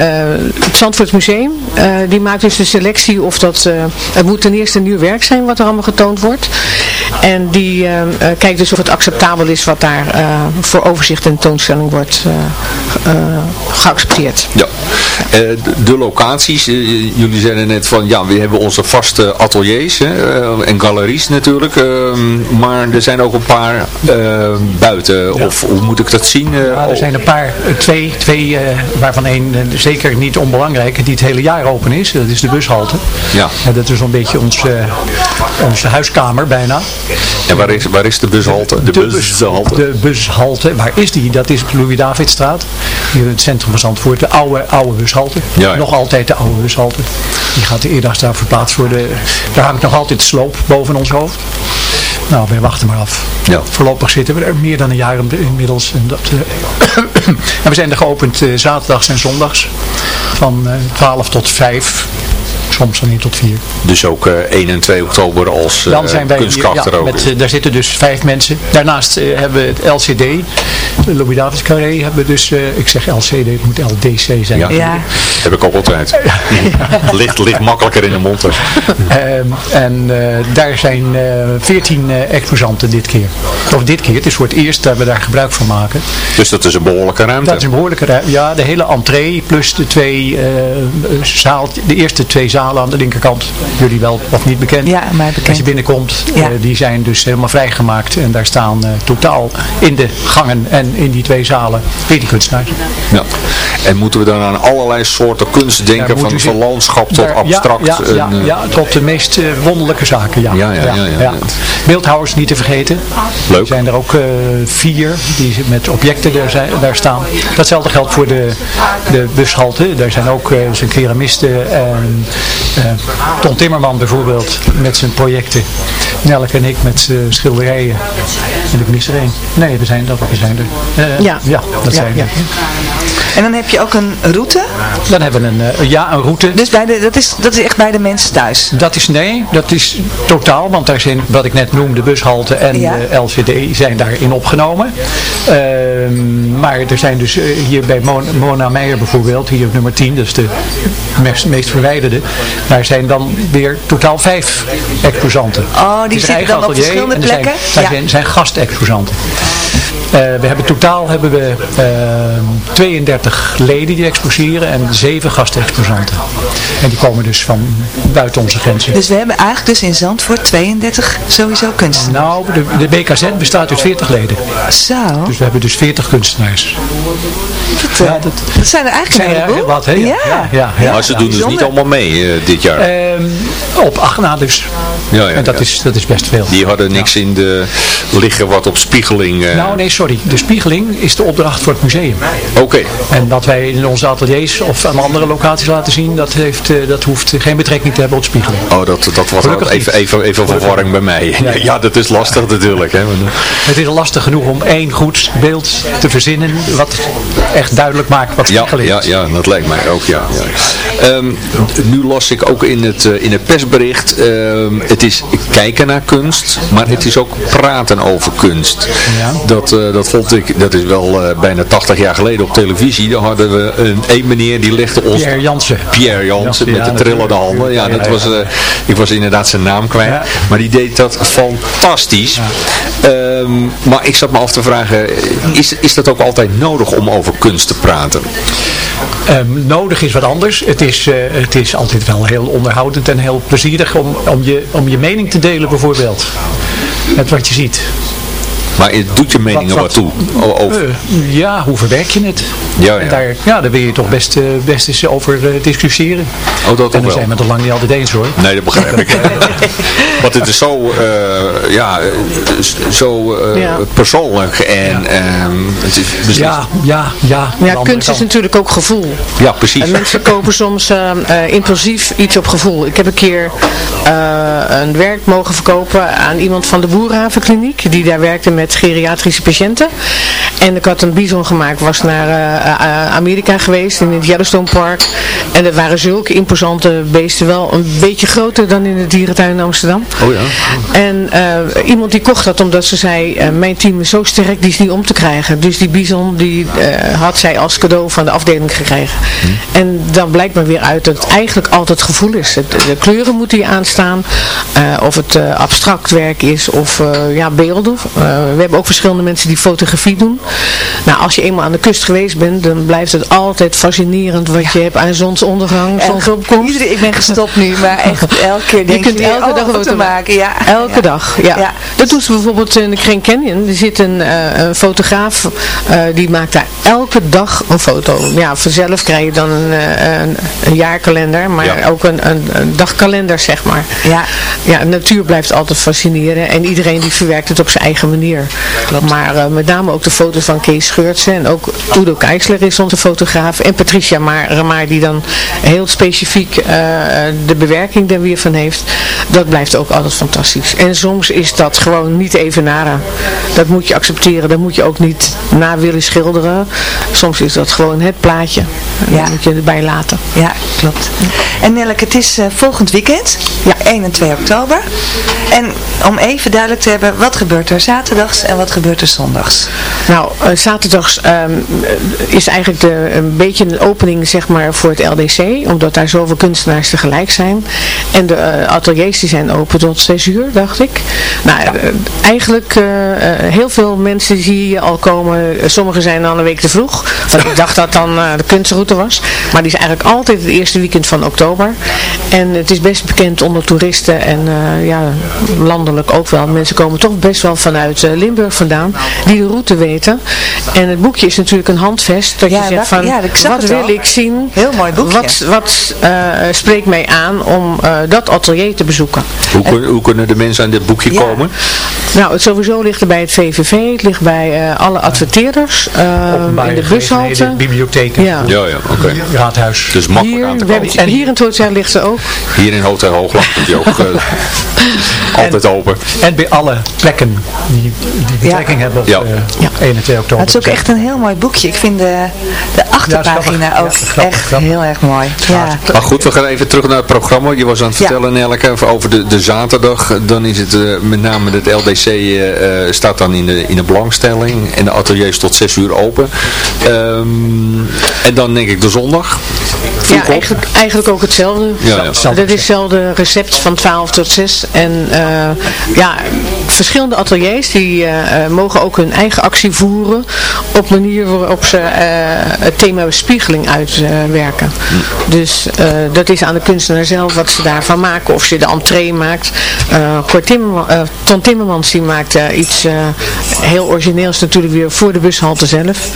het Zandvoort Museum, uh, die maakt dus de selectie of dat... Uh, het moet ten eerste nieuw werk zijn wat er allemaal getoond wordt. En die kijkt dus of het acceptabel is wat daar voor overzicht en toonstelling wordt geaccepteerd. Ja. De, de, locaties, jullie zeiden net van ja, we hebben onze vaste ateliers hè, en galeries natuurlijk. Ehm, maar er zijn ook een paar buiten? Ja. Of hoe moet ik dat zien? Ja, er zijn een paar, twee, twee uh, waarvan één uh, zeker niet onbelangrijk, die het hele jaar open is. Dat is de bushalte. Ja. En dat is een beetje ons, uh, onze huiskamer bijna. En waar is, waar is de bushalte? De, de bushalte. De bushalte, waar is die? Dat is Louis-Davidstraat. Hier in het centrum van Zandvoort. De oude, oude bushalte. Ja, ja. Nog altijd de oude bushalte. Die gaat de eerdagsdag verplaatst worden. Daar hangt nog altijd sloop boven ons hoofd. Nou, wij wachten maar af. Ja. Voorlopig zitten we er meer dan een jaar inmiddels. En, dat, uh, en we zijn er geopend uh, zaterdags en zondags. Van uh, 12 tot 5. Soms van 1 tot 4. Dus ook eh, 1 en 2 oktober als uh, Dan zijn wij hier, kunstkrachten ja, ook. met, eh, daar zitten dus vijf mensen. Daarnaast eh, hebben we het LCD, Davids Carré, hebben we dus, eh, ik zeg LCD, het moet LDC zijn. Ja, Ja. heb ik ook altijd. ligt, ligt makkelijker in de mond. dus. Ehm, en eh, daar zijn eh 14 eh, exposanten dit keer. Of dit keer, het is voor het eerst dat we daar gebruik van maken. Dus dat is een behoorlijke ruimte. Dat is een behoorlijke ruimte. Ja, de hele entree plus de twee eh, zaal, de eerste twee zalen aan de linkerkant. Jullie wel of niet bekend. Ja, mij bekend. Als je binnenkomt, Ja. eh, die zijn dus helemaal vrijgemaakt. En daar staan eh, totaal in de gangen en in die twee zalen 14 kunstenaars. Ja. En moeten we dan aan allerlei soorten kunst denken, van, van landschap tot Daar- abstract? Ja, ja, ja, en, eh, ja, tot de meest wonderlijke zaken. Ja. Ja, ja, ja, ja, ja. Beeldhouwers niet te vergeten. Leuk. Er zijn er ook eh, vier die met objecten daar, zijn, daar staan. Datzelfde geldt voor de, de bushalte. Daar zijn ook eh, zijn keramisten. En, Ton Timmerman bijvoorbeeld met zijn projecten. Nelke en ik met zijn schilderijen. En ik mis er één. Nee, er zijn, dat, er zijn er. Eh, Ja. ja, dat zijn. En dan heb je ook een route. Dan hebben we een, eh, ja, een route. Dus bij de, dat, is, dat is echt bij de mensen thuis. Dat is nee, dat is totaal, want daar zijn wat ik net noemde, bushalte en Ja. de LCD zijn daarin opgenomen. Ehm, maar er zijn dus eh, hier bij Mon- Mona Meijer bijvoorbeeld, hier op nummer 10, dat is de meest, meest verwijderde, daar zijn dan weer totaal vijf exposanten. Oh, die zitten dan op verschillende en er zijn- plekken? Daar Ja. zijn, zijn gastexposanten. Eh, we hebben totaal hebben we ehm, 32 leden die exposeren en 7 gastexposanten. En die komen dus van buiten onze grenzen. Dus we hebben eigenlijk dus in Zandvoort 32 sowieso kunstenaars. Nou, de, de BKZ bestaat uit 40 leden. Zo. Dus we hebben dus 40 kunstenaars. Dat, eh, dat, dat zijn er eigenlijk zijn een er heleboel. heel wat, hè? Ja, ja, ja, ja. maar ze doen dus niet allemaal mee eh, dit jaar. Ehm, op acht na dus. ja, ja, En dat, ja. is, dat is best veel. Die hadden niks in de liggen wat op spiegeling. eh, Nou nee, sorry. De spiegeling is de opdracht voor het museum. Oké. En wat wij in onze ateliers of aan andere locaties laten zien, dat, heeft, eh, dat hoeft geen betrekking te hebben op spiegeling. Oh, dat, dat was Gelukkig even, even, even verwarring bij mij. Ja, Ja, ja. dat is lastig natuurlijk. Hè. Het is lastig genoeg om één goed beeld te verzinnen wat echt duidelijk maakt wat Ja, spiegeling ja, is. ja, dat lijkt mij ook, ja. ja. Ehm, nu las ik ook in het, eh, in het persbericht, ehm, het is kijken naar kunst, maar het is ook praten over kunst. Ja. Dat, eh, dat vond ik, dat is wel eh, bijna 80 jaar geleden op televisie, daar hadden we een, een meneer die legde ons... Pierre Jansen. Pierre Jansen Ja, met de trillende handen. Ja, dat was, ik was inderdaad zijn naam kwijt. Maar die deed dat fantastisch. Ehm, maar ik zat me af te vragen, is, is dat ook altijd nodig om over kunst te praten? Ehm, nodig is wat anders. Het is, eh, het is altijd wel heel onderhoudend en heel plezierig om, om, je, om je mening te delen bijvoorbeeld. Met wat je ziet. Maar het doet je mening er Wat- wat toe? Over, Eh, ja, hoe verwerk je het? Ja, ja. En daar, ja, daar wil je toch best, eh, best eens over eh, discussiëren. oh, dat en wel? zijn we het lang niet altijd eens hoor. Nee, dat begrijp ik. Want het is zo, eh, ja, zo eh, Ja. persoonlijk en ehm, het is. Ja, ja, ja. Ja, kunst is natuurlijk ook gevoel. Ja, precies. En mensen kopen soms impulsief iets op gevoel. Ik heb een keer eh, een werk mogen verkopen aan iemand van de Boerhavenkliniek. Die daar werkte met geriatrische patiënten. En ik had een bison gemaakt. Was naar eh, eh, Amerika geweest in het Yellowstone Park. En er waren zulke imposante beesten. Wel een beetje groter dan in de dierentuin in Amsterdam. Oh ja. En eh, iemand die kocht dat omdat ze zei, mijn team is zo sterk, die is niet om te krijgen. Dus die bison die had zij als cadeau van de afdeling gekregen. En dan blijkt maar weer uit dat het eigenlijk altijd gevoel is. Het- de kleuren moeten je aanstaan. of het abstract werk is of ja, beelden. We hebben ook verschillende mensen die fotografie doen. Nou, als je eenmaal aan de kust geweest bent, dan blijft het altijd fascinerend wat je hebt aan zonsondergang, zonsopkomst. Iedereen, ik ben gestopt nu, maar echt elke keer denk kunt elke oh, dag wat foto maken. Ja. Elke Ja. dag, ja. Ja. Dat doen ze bijvoorbeeld in de Grand Canyon. Er zit een, eh, een fotograaf, eh, die maakt daar elke dag een foto. Ja, vanzelf krijg je dan een, eh, een, een jaarkalender, maar Ja. ook een, een, een dagkalender, zeg maar. Ja. Ja, natuur blijft altijd fascineren en iedereen die verwerkt het op zijn eigen manier. Maar eh, met name ook de foto's van Kees Scheurtsen en ook Udo Keisler is onze fotograaf en Patricia Maar, maar die dan heel specifiek eh, de bewerking er weer van heeft. Dat blijft ook altijd fantastisch. En soms is dat gewoon niet even nara. Dat moet je accepteren. Dat moet je ook niet na willen schilderen. Soms is dat gewoon het plaatje. En Ja. Dat moet je erbij laten. Ja, klopt. En Nelleke, het is eh, volgend weekend, ja. 1 en 2 oktober. En om even duidelijk te hebben, wat gebeurt er zaterdags en wat gebeurt er zondags? Nou, eh, zaterdags ehm, eh, is eigenlijk de, een beetje een opening zeg maar, voor het LDC, omdat daar zoveel kunstenaars tegelijk zijn. En de ateliers die zijn open tot 6 uur, dacht ik. Nou, eigenlijk heel veel mensen die hier al komen, sommigen zijn dan een week te vroeg, want ik dacht dat dan eh, de kunstroute was. Maar die is eigenlijk altijd het eerste weekend van oktober. En het is best bekend onder toeristen en eh, ja, landelijk ook wel. Mensen komen toch best wel vanuit eh, Limburg vandaan, die de route weten. En het boekje is natuurlijk een handvest, dat Ja, je zegt van, ja, wat wil al. ik zien? Heel mooi boekje. Wat, wat eh, spreekt mij aan om eh, dat atelier te bezoeken? Hoe, hoe kunnen de mensen aan dit boekje komen? Nou, het sowieso ligt er bij het VVV, het ligt bij eh, alle adverteerders, eh, in de bushalte. bibliotheken, Ja. Ja, ja, oké. raadhuis. Dus makkelijk aan te komen. hebben, hier in het hotel ligt ze ook. Hier in Hotel Hoogland is die ook eh, altijd open. En bij alle plekken die, die betrekking hebben op Ja. eh, 1 en 2 oktober. Het is ook echt een heel mooi boekje. Ik vind de, de achterpagina ook Ja, grappig, echt grappig. heel erg mooi. Ja. Maar goed, we gaan even terug naar het programma. Je was aan het Ja. vertellen, Nelke, over de, de zaterdag. Dan is het met name het LDC eh, eh, staat dan in de, in de belangstelling. En de ateliers tot 6 uur open. Ehm, en dan denk ik de zondag. Ja, op. eigenlijk, eigenlijk ook hetzelfde. Ja, ja. Dat is hetzelfde recept van 12 tot 6. En eh, ja, verschillende ateliers die mogen ook hun eigen actie voeren op manier waarop ze het thema bespiegeling uitwerken. Dus eh, dat is aan de kunstenaar zelf wat ze daarvan maken. Of ze de entree maakt. Cor eh, Ton Timmermans die maakt eh, iets eh, heel origineels natuurlijk weer voor de bushalte zelf.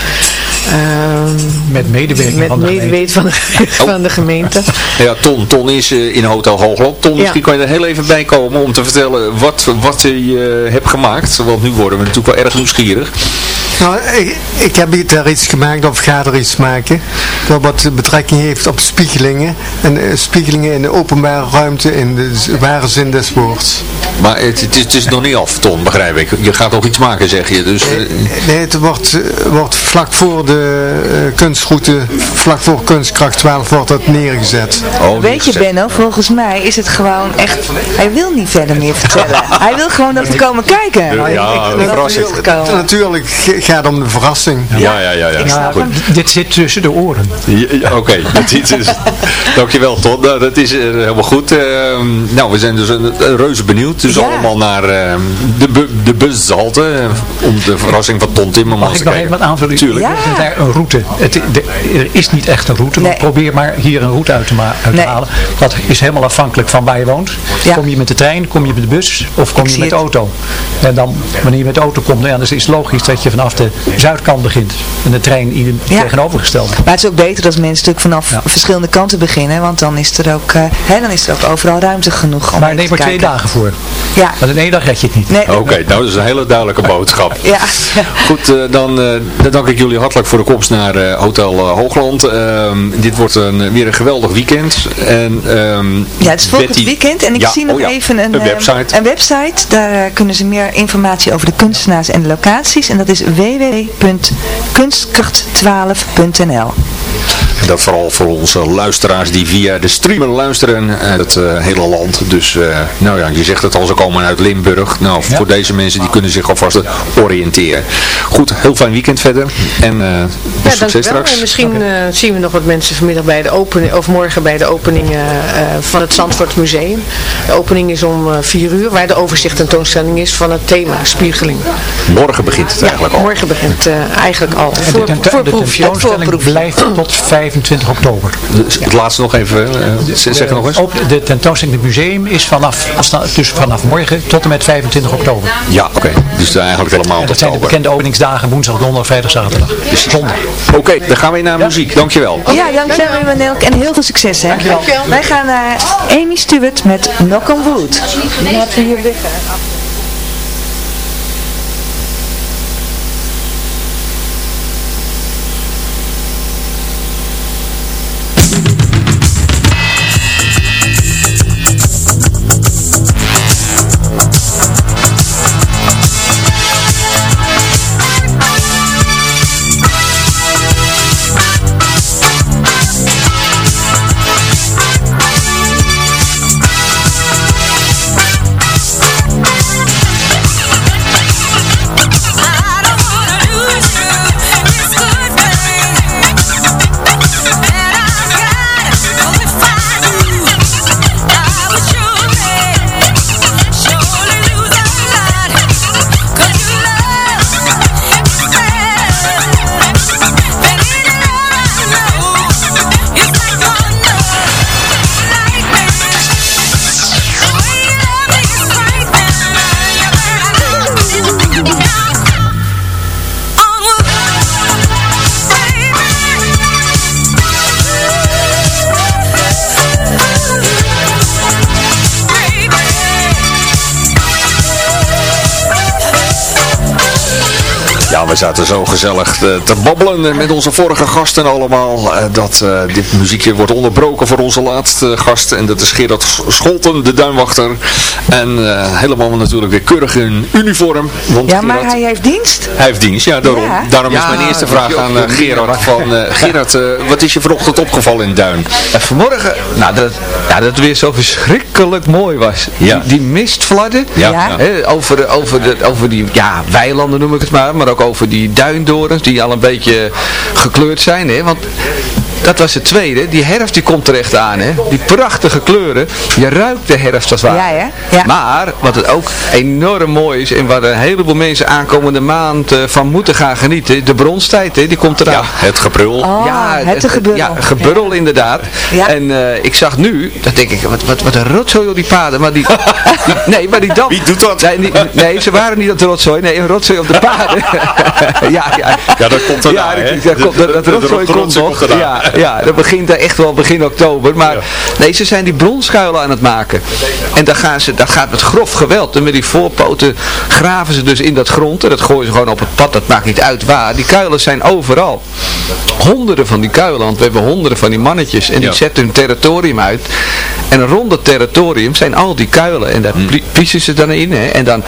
Ehm, Met medewerking met van de medewerking van de, van de gemeente. Ja, Ton, Ton is eh, in Hotel Hoogland. Ton, misschien kan je er heel even bij komen om te vertellen wat, wat je eh, hebt gemaakt. Want nu worden we natuurlijk wel erg nieuwsgierig. Nou, ik, ik heb hier daar iets gemaakt of ga er iets maken. Dat wat betrekking heeft op spiegelingen. En eh, spiegelingen in de openbare ruimte in de ware zin des woords. Maar het, het, is, het is nog niet af, Ton, begrijp ik. Je gaat ook iets maken, zeg je. Dus, eh, Nee, het wordt, eh, wordt vlak voor de eh, kunstroute, vlak voor kunstkracht 12 wordt dat neergezet. oh, Weet je Benno, volgens mij is het gewoon echt, hij wil niet verder meer vertellen. hij wil gewoon dat we komen kijken. Ja, verrassing. terugkomen. Natuurlijk ge- gaat het om de verrassing. Ja, ja, ja. ja. Dit zit tussen de oren. Oké, is, dankjewel Ton. Nou, dat is eh, helemaal goed. Ehm, nou, we zijn dus een, een reuze benieuwd. Dus Ja. allemaal naar ehm, de, bu de bushalte. eh, om de verrassing van Ton Timmermans Mag ik te nog kijken. even wat aanvullen? Tuurlijk. Er is daar een route. Het, de- er is niet echt een route, maar Nee. probeer maar hier een route uit te, uit te Nee. halen. Dat is helemaal afhankelijk van waar je woont. Ja. Kom je met de trein, kom je met de bus of kom Ik je met de het. auto. En dan, wanneer je met de auto komt, nou ja, dan is het logisch dat je vanaf de zuidkant begint. En de trein in Ja. tegenovergestelde. Maar het is ook beter als mensen natuurlijk vanaf verschillende kanten beginnen, want dan is er ook, eh, hè, dan is er ook overal ruimte genoeg om Maar neem te maar twee dagen voor. Ja, Want in één dag red je het niet. nee, Oké, nou dat is een hele duidelijke boodschap. ja. Goed, eh, dan, eh, dan dank ik jullie hartelijk voor de komst naar eh, Hotel Hoogland. Ehm, dit wordt een, weer een geweldig weekend. En, ehm, Ja, het is volgend Betty- weekend en ik Ja, zie nog oh ja, even een, een website. een website. Daar kunnen ze meer informatie over de kunstenaars en de locaties. En dat is www.kunstkracht12.nl En dat vooral voor onze luisteraars die via de streamer luisteren uit het eh, hele land. Dus, eh, nou ja, je zegt het al, ze komen uit Limburg. Nou, voor deze mensen, die kunnen zich alvast oriënteren. Goed, heel fijn weekend verder. En eh Ja, succes straks. En misschien eh, zien we nog wat mensen vanmiddag bij de opening, of morgen bij de opening eh, eh, van het Zandvoort Museum. De opening is om eh, 4 uur, waar de overzicht tentoonstelling is van het thema spiegeling. Morgen begint het eigenlijk al. Morgen begint eh, eigenlijk al. En Voor, de, de tentoonstelling blijft tot 25 oktober. Dus het laatste nog even, eh, zeg nog eens. Op de tentoonstelling in het museum is vanaf, dus vanaf morgen tot en met 25 oktober. Ja, oké. Dus eh, eigenlijk helemaal tot dat zijn de oktober. bekende openingsdagen woensdag, donderdag, vrijdag, zaterdag. Dus zondag. Oké, dan gaan we naar muziek. Dankjewel. Ja, dankjewel Emmanuel en heel veel succes hè. Dankjewel. Wij gaan naar Amy Stewart met Knock on Wood. Laten we hier liggen. We zaten zo gezellig te, te babbelen met onze vorige gasten allemaal. eh, dat eh, dit muziekje wordt onderbroken voor onze laatste gast. En dat is Gerard Scholten, de duinwachter. En eh, helemaal natuurlijk weer keurig in uniform. Want Ja, maar Gerard- hij heeft dienst. hij heeft dienst, ja, daarom. Ja. Daarom is mijn eerste vraag aan eh, Gerard. Van, eh, Gerard, eh, wat is je vanochtend opgevallen in Duin? En vanmorgen, nou dat, ja, dat het weer zo verschrikkelijk mooi was. Ja. Die, die mistvladden, Ja, hè, over, de, over, de, over die ja, weilanden noem ik het maar, maar ook over die duindorens die al een beetje gekleurd zijn. Hè, want dat was het tweede, die herfst die komt terecht aan. Hè, die prachtige kleuren, je ruikt de herfst als het ware. Ja, hè? Ja. Maar wat het ook enorm mooi is en waar een heleboel mensen aankomende maand eh, van moeten gaan genieten, de bronstijd hè, die komt eraan. Ja, het gebrul. Oh, het te geburrel. Ja, geburrel inderdaad. Ja. En eh, ik zag nu, dat denk ik, wat, wat, wat een rotzooi op die paden. Maar die, die- nee, maar die dam. Wie doet dat? Nee, die- nee, ze waren niet op de rotzooi. Nee, een rotzooi op de paden. ja, ja. Ja, dat komt erna, Ja, hè? dat, dat, dat, rotzooi komt rotzooi komt. Ja, ja, dat begint echt wel begin oktober. Maar nee, ze zijn die bronskuilen aan het maken. En dan gaan ze, dat gaat met grof geweld. En met die voorpoten graven ze dus in dat grond. En dat gooien ze gewoon op het pad. Dat maakt niet uit waar. Die kuilen zijn overal. Honderden van die kuilen. Want we hebben honderden van die mannetjes. En die zetten hun territorium uit. En rond het territorium zijn al die kuilen. En daar plie- piezen ze dan in. Hè. En dan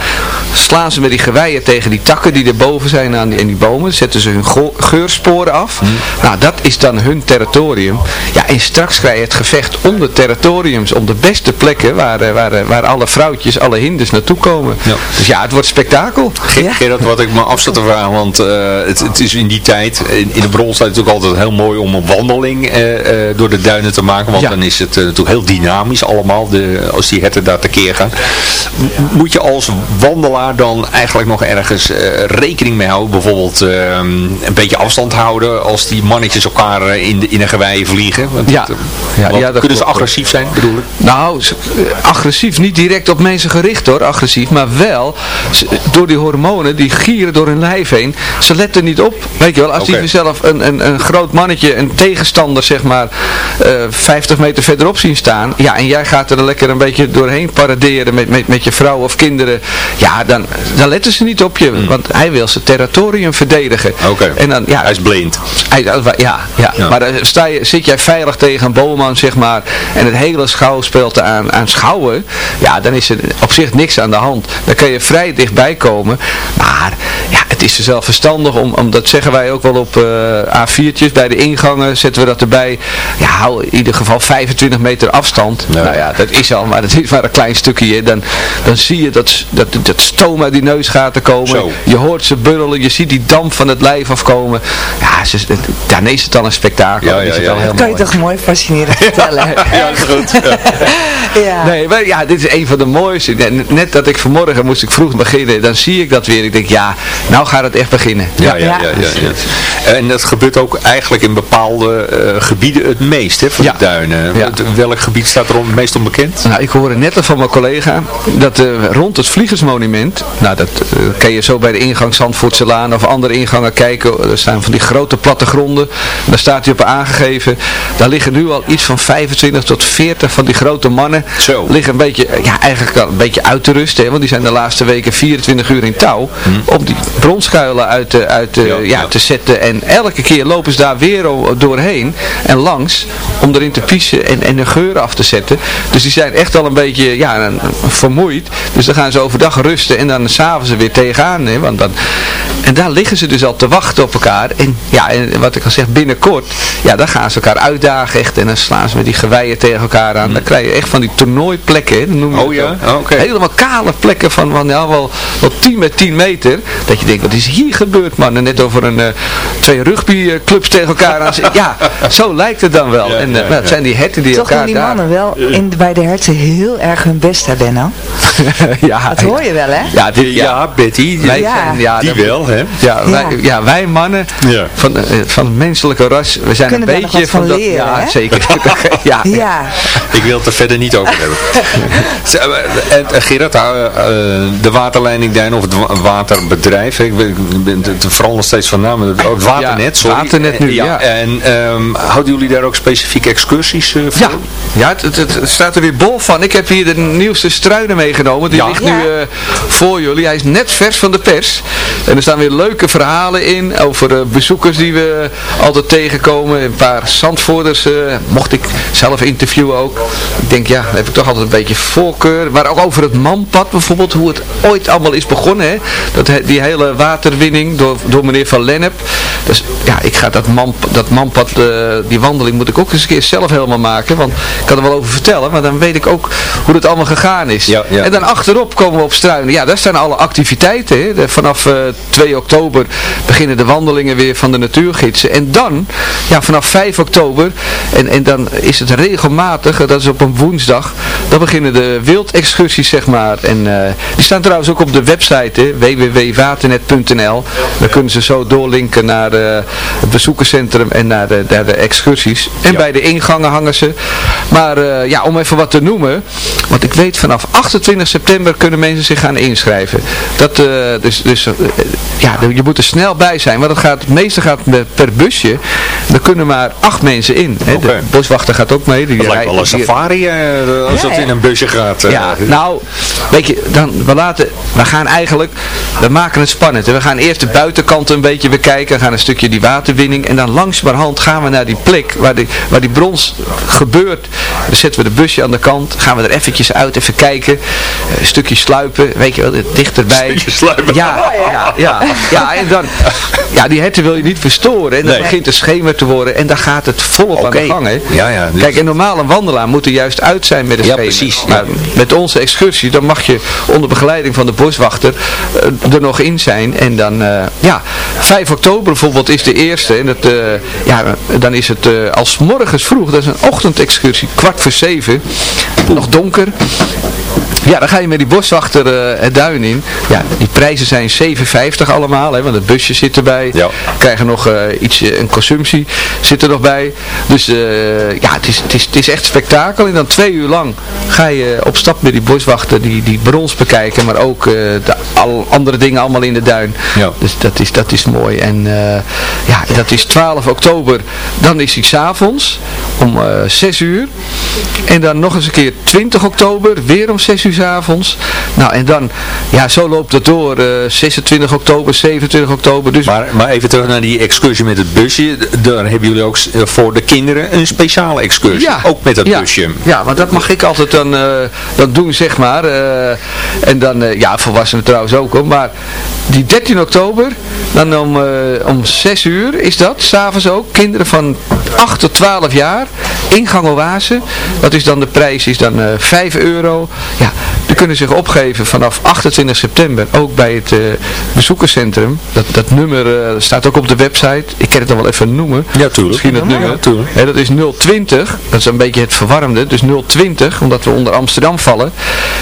slaan ze met die geweien tegen die takken die erboven zijn aan die, in die bomen. Zetten ze hun geursporen af. Nou, dat is dan hun territorium. Ja, en straks krijg je het gevecht om de territoriums. Om de beste plekken waar, eh, waar, eh, waar alle vrouwtjes, alle hinders naartoe komen. Ja. Dus ja, het wordt spektakel. Ge- Gerard, wat ik me af zat te vragen, want eh, het, het is in die tijd, in, in de bronstijd natuurlijk altijd heel mooi om een wandeling eh, eh, door de duinen te maken, want Ja. dan is het natuurlijk heel dynamisch allemaal, de, als die herten daar tekeer gaan. M- Moet je als wandelaar dan eigenlijk nog ergens rekening mee houden, bijvoorbeeld eh, een beetje afstand houden als die mannetjes elkaar in, de, in een gewei vliegen? Want Ja. het, eh, Ja, dat kunnen ze agressief zijn, bedoel ik? Nou, eh, agressief, niet direct op mensen gericht hoor, agressief, maar wel door die hormonen, die gieren door hun lijf heen. Ze letten niet op, weet je wel, als die zelf een, een, een groot mannetje, een tegenstander zeg maar, eh 50 meter verderop zien staan, ja, en jij gaat er lekker een beetje doorheen paraderen met, met, met je vrouw of kinderen, ja, dan, dan letten ze niet op je, want hij wil zijn territorium verdedigen. Hmm. Oké. En dan, ja, Hij is blind. hij- ja, ja, ja. Maar sta je, zit jij veilig tegen een boom aan, zeg maar, en het hele schouwspel te aan, aan schouwen, ja, dan is er op zich niks aan de hand. Dan kun je vrij dichtbij komen, maar ja, is wel verstandig om, om dat zeggen wij ook wel op eh, A4'tjes, bij de ingangen zetten we dat erbij. Ja, hou in ieder geval 25 meter afstand. Nou ja, dat is al, maar dat is maar een klein stukje. Dan, dan zie je dat, dat, dat stoom uit die neusgaten komen. Zo. Je hoort ze burrelen, je ziet die damp van het lijf afkomen. Ja, ze, is het al een spektakel. Ja, is het ja, al ja. heel Dat kan je toch mooi fascinerend vertellen. Ja, goed. Ja. ja. Nee, maar ja, dit is een van de mooiste. Net- Net dat ik vanmorgen moest ik vroeg beginnen, dan zie ik dat weer. Ik denk, ja, nou gaat het echt beginnen. Ja, ja, ja, ja, ja. En dat gebeurt ook eigenlijk in bepaalde eh, gebieden het meest, hè, van Ja. de duinen. Welk gebied staat er om, het meest onbekend? Nou, ik hoorde net al van mijn collega dat eh, rond het Vliegersmonument, nou dat eh, kan je zo bij de ingang Zandvoortselaan of andere ingangen kijken, er staan van die grote plattegronden, daar staat hij op aangegeven, daar liggen nu al iets van 25 tot 40 van die grote mannen, Zo. liggen een beetje, ja eigenlijk al een beetje uit te rusten, hè, want die zijn de laatste weken 24 uur in touw, om die bronskuilen uit, eh, uit eh, Ja, te zetten en elke keer lopen ze daar weer doorheen en langs om erin te piezen en, en de geur af te zetten. Dus die zijn echt al een beetje ja, vermoeid. Dus dan gaan ze overdag rusten en dan s'avonds er weer tegenaan. Hè, want dan, en daar liggen ze dus al te wachten op elkaar. En ja, en wat ik al zeg, binnenkort, ja, dan gaan ze elkaar uitdagen echt. En dan slaan ze met die geweien tegen elkaar aan. Dan krijg je echt van die toernooiplekken, hè, dan noem je Oh ja? Oh. Helemaal kale plekken van, van ja, wel, wel 10 met 10 meter. Dat je denkt, wat is hier gebeurd man? En net over een, eh, twee rugbyclubs tegen elkaar aan. zitten. Ja, zo lijkt het dan wel. Ja, en ja, eh, nou, het zijn die herten die Toch doen elkaar die daar... mannen wel in, bij de herten heel erg hun best, hè Benno? ja, Dat hoor je wel, hè? Ja, dit, ja. Ja, Betty. Wij Ja. zijn, ja, Die dat- wel, hè? Ja, wij, Ja. ja, wij mannen Ja. van, eh, van het menselijke ras, we zijn Kunnen een beetje van dat, leren, ja, hè? zeker. ja, Ja. Ik wil het er verder niet over hebben. En, Gerard, de waterleiding Duin of het wa- waterbedrijf, hè, ik ben, ik ben te, te vooral nog steeds van naam. Oh, het waternet, Ja, sorry. Waternet nu, ja. En ehm, houden jullie daar ook specifieke excursies eh, voor? Ja, ja het, het, het staat er weer bol van. Ik heb hier de nieuwste struinen meegenomen. Die Ja. ligt nu eh, voor jullie. Hij is net vers van de pers. En er staan weer leuke verhalen in over eh, bezoekers die we altijd tegenkomen. Een paar zandvoerders eh, mocht ik zelf interviewen ook. Ik denk, ja, heb ik toch altijd een beetje voorkeur. Maar ook over het manpad bijvoorbeeld. Hoe het ooit allemaal is begonnen. Hè? Dat, die hele waterwinning door, door meneer Van Lennep. Dus ja, ik ga dat, man, dat manpad, eh, die wandeling moet ik ook eens een keer zelf helemaal maken. Want ik kan er wel over vertellen. Maar dan weet ik ook hoe het allemaal gegaan is. Ja, ja. En dan achterop komen we op Struinen. Ja, daar staan alle activiteiten. Hè. De- Vanaf eh, 2 oktober beginnen de wandelingen weer van de natuurgidsen. En dan, ja, vanaf 5 oktober, en, en dan is het regelmatig, eh, dat is op een woensdag, dan beginnen de wildexcursies, zeg maar. En eh, die staan trouwens ook op de website, hè, Dan kunnen ze zo doorlinken naar eh, het bezoekerscentrum en naar de, naar de excursies. En bij de ingangen hangen ze. Maar eh, ja, om even wat te noemen, want ik weet vanaf 28 september kunnen mensen zich gaan inschrijven. Dat, eh, dus dus ja, je moet er snel bij zijn, want het, gaat, het meeste gaat met- per busje. Er kunnen maar acht mensen in. Hè. De boswachter gaat ook mee. Die Dat lijkt wel een die- safari eh, als Ja, dat in een busje gaat. eh. ja, nou, weet je, dan, we, laten, we gaan eigenlijk, we maken het spannend. We gaan eerst de buitenkant een beetje bekijken, we gaan een stukje die waterwinning en dan langzamerhand gaan we naar die plek waar die, waar die brons gebeurt. Dan zetten we de busje aan de kant, gaan we er eventjes uit, even kijken, eh, een stukje sluipen, weet je wel, dichterbij. Stukje sluipen. Ja, ja, ja, ja, en dan, ja, die herten wil je niet verstoren en dan Nee. begint het schemer te worden en dan gaat het volop aan de gang. Hè. Ja, ja, dus- Kijk, een normale wandelaar moet er juist uit zijn met een Ja, schemer. precies, ja. Maar met onze excursie, dan mag je onder begeleiding van de boswachter eh, er nog in zijn. En dan, eh, ja, 5 oktober bijvoorbeeld is de eerste. En dat, eh, ja, dan is het eh, als morgens vroeg, dat is een ochtendexcursie, kwart voor zeven. Nog donker. Ja, dan ga je met die boswachter eh, het duin in. Ja, die prijzen zijn 7,50 allemaal, hè, want het busje zit erbij. Ja. Krijgen nog eh, iets, eh, een consumptie zit er nog bij. Dus ja, het is, het, is, het is echt spektakel. En dan twee uur lang ga je op stap met die boswachter die, die brons bekijken, maar ook de al andere dingen allemaal in de duin. Ja. Dus dat is, dat is mooi. En ja, dat is 12 oktober. Dan is hij s'avonds om eh 6 uur. En dan nog eens een keer 20 oktober, weer om 6 uur s'avonds. Nou, en dan, ja, zo loopt het door. eh 26 oktober, 27 oktober. Dus Maar, maar even terug naar die excursie met het busje. Daar hebben jullie ook eh, voor de kinderen een speciale excursie. Ook met dat ja. busje. Ja, want dat mag ik altijd dan, eh, dan doen, zeg maar. eh, en dan, eh, ja, volwassenen trouwens ook hoor. Maar die 13 oktober, dan om, eh, om 6 uur is dat, s'avonds ook. Kinderen van 8 tot 12 jaar, ingang oase. Wat is dan de prijs? Is dan eh 5 euro. Ja, die kunnen zich opgeven vanaf 28 september. Ook bij het eh, bezoekerscentrum. Dat, dat nummer eh, staat ook op de website. Ik kan het dan wel even noemen. Ja, tuurlijk. Misschien het Ja, nummer. ja, tuurlijk. Hè, dat is 020, dat is een beetje het verwarmde, dus 020, omdat we onder Amsterdam vallen,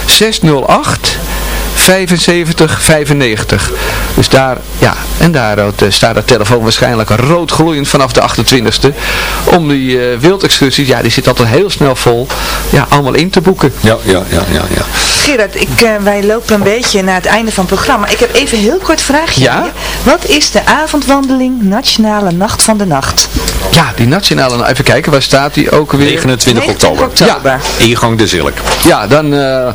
608 75 95. Dus daar, ja, en daar eh, staat de telefoon waarschijnlijk rood gloeiend vanaf de 28e. Om die eh wildexcursies, ja, die zit altijd heel snel vol, ja, allemaal in te boeken. Ja, ja, ja, ja. ja. Gerard, ik, eh, wij lopen een beetje naar het einde van het programma. Ik heb even een heel kort vraagje Ja? Wat is de avondwandeling Nationale Nacht van de Nacht? Ja, die nationale, nou, even kijken, waar staat die ook weer? 29 oktober. oktober. Ingang de Zilk. Ja, dan eh,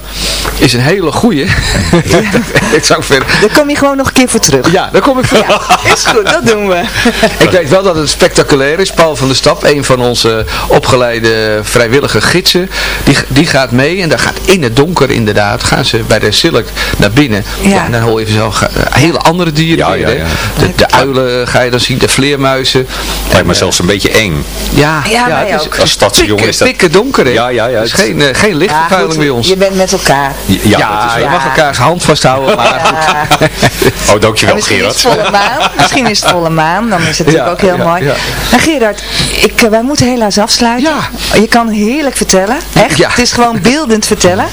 is een hele goeie. ik zou verder... Daar kom je gewoon nog een keer voor terug. Ja, daar kom ik voor. Ja, is goed, dat doen we. Ik weet wel dat het spectaculair is. Paul van der Stap, een van onze opgeleide vrijwillige gidsen, die, die gaat mee. En dan gaat in het donker inderdaad, gaan ze bij de Silk naar binnen. Ja. Ja. en dan hoor je zo ga- hele andere dieren Ja, weer. ja, hè. ja. De, de uilen ga je dan zien, de vleermuizen. Lijkt me zelfs een beetje eng. Ja, Ja, het is ook. Als stadsjongen is dat... pikken donker hè. Ja, ja, ja. Het is geen, eh, geen lichtvervuiling bij ons. je bent met elkaar. Ja, Ja, dat is je wel- mag elkaars hand vasthouden, maar goed. Oh, En dankjewel misschien is Gerard. het volle maan. Misschien is het volle maan. Dan is het natuurlijk Ja, ook heel ja, mooi. ja. Nou Gerard, ik, eh, wij moeten helaas afsluiten. Ja. Je kan heerlijk vertellen. Echt. Ja. Het is gewoon beeldend vertellen.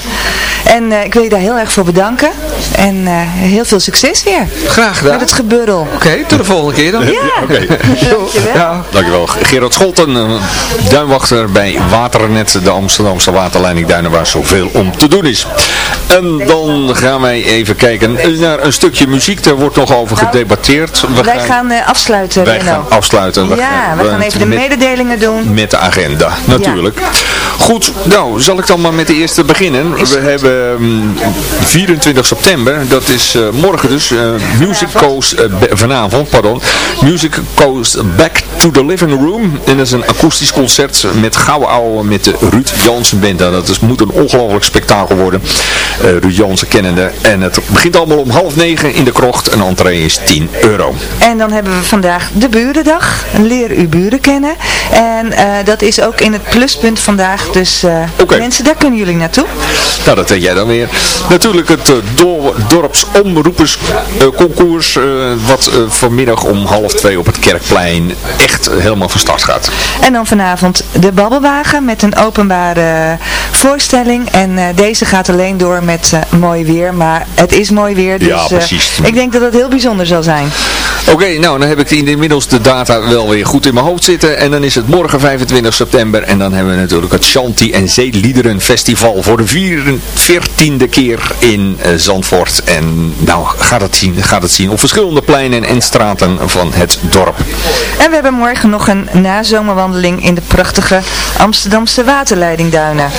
En ik wil je daar heel erg voor bedanken. En heel veel succes weer. Graag gedaan. Met het geburrel. Oké, tot de volgende keer dan. Ja. Oké. Dankjewel. Ja, dankjewel. Gerard Scholten, eh, duinwachter bij Waternet, de Amsterdamse waterleiding Duinen, waar zoveel om te doen is. En dan gaan wij even kijken naar een stukje muziek. Daar wordt nog over gedebatteerd. We wij gaan, afsluiten, Wij gaan afsluiten. We ja, gaan, we gaan even de met, mededelingen doen. Met de agenda, natuurlijk. Goed, nou, zal ik dan maar met de eerste beginnen. We hebben 24 september, dat is uh, morgen dus, uh, Music Coast, vanavond, pardon, Music Coast Back to the Living Room. En dat is een akoestisch concert met gouden ouwe met de Ruud Jansen Band. Nou, dat is, moet een ongelooflijk spektakel worden. Uh, Ruud Jansen kennende. En het begint allemaal om half negen in de krocht. Een entree is 10 euro. En dan hebben we vandaag de Burendag. Leer uw buren kennen. En uh, dat is ook in het pluspunt vandaag. Dus uh, okay. mensen, daar kunnen jullie naartoe. Nou, dat weet jij dan weer. Natuurlijk het do dorpsomroepersconcours. wat vanmiddag om half twee op het Kerkplein echt helemaal van start gaat. En dan vanavond de Babbelwagen met een openbare voorstelling. En uh, deze gaat alleen door met uh, mooi weer. Maar het is mooi weer. Dus ja, precies. Uh, ik denk dat het heel bijzonder zal zijn. Oké, okay, nou dan heb ik inmiddels de data wel weer goed in mijn hoofd zitten. En dan is het morgen 25 september. En dan hebben we natuurlijk het Shanti en Zeeliederen Festival voor de 14e keer in Zandvoort. En nou, gaat het zien, gaat het zien op verschillende pleinen en straten van het dorp. En we hebben morgen nog een nazomerwandeling in de prachtige Amsterdamse waterleidingduinen.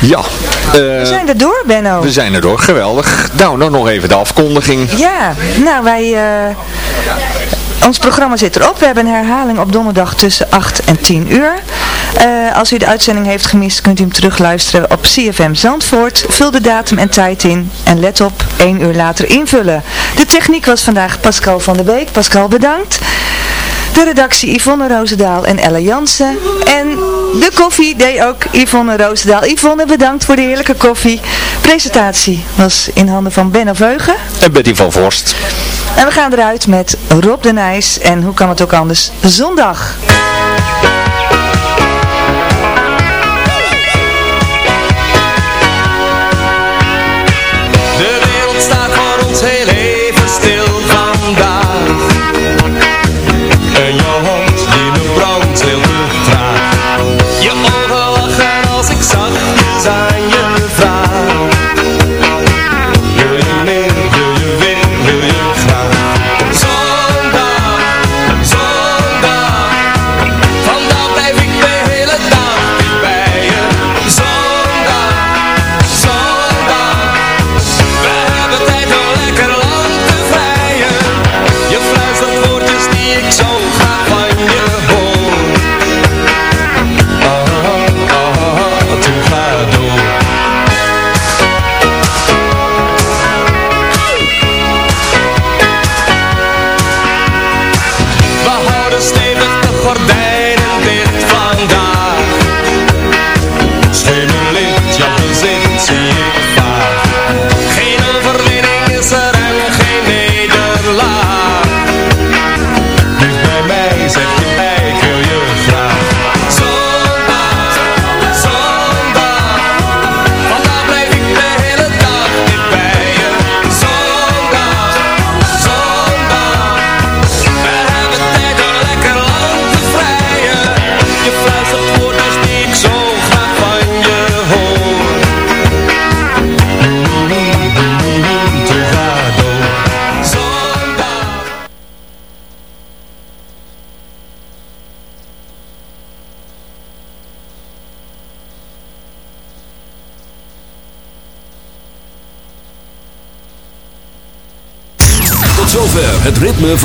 Ja. Uh, we zijn er door, Benno. We zijn er door, geweldig. Nou, dan nog even de afkondiging. Ja, nou wij... Uh, ons programma zit erop. We hebben een herhaling op donderdag tussen 8 en 10 uur. Uh, als u de uitzending heeft gemist, kunt u hem terugluisteren op CFM Zandvoort. Vul de datum en tijd in en let op, 1 uur later invullen. De techniek was vandaag Pascal van der Beek. Pascal, bedankt. De redactie Yvonne Roosendaal en Ella Jansen. En de koffie deed ook Yvonne Roosendaal. Yvonne, bedankt voor de heerlijke koffie. Presentatie was in handen van Benno Veugen. En Betty van Vorst. En we gaan eruit met Rob de Nijs. En hoe kan het ook anders? Zondag.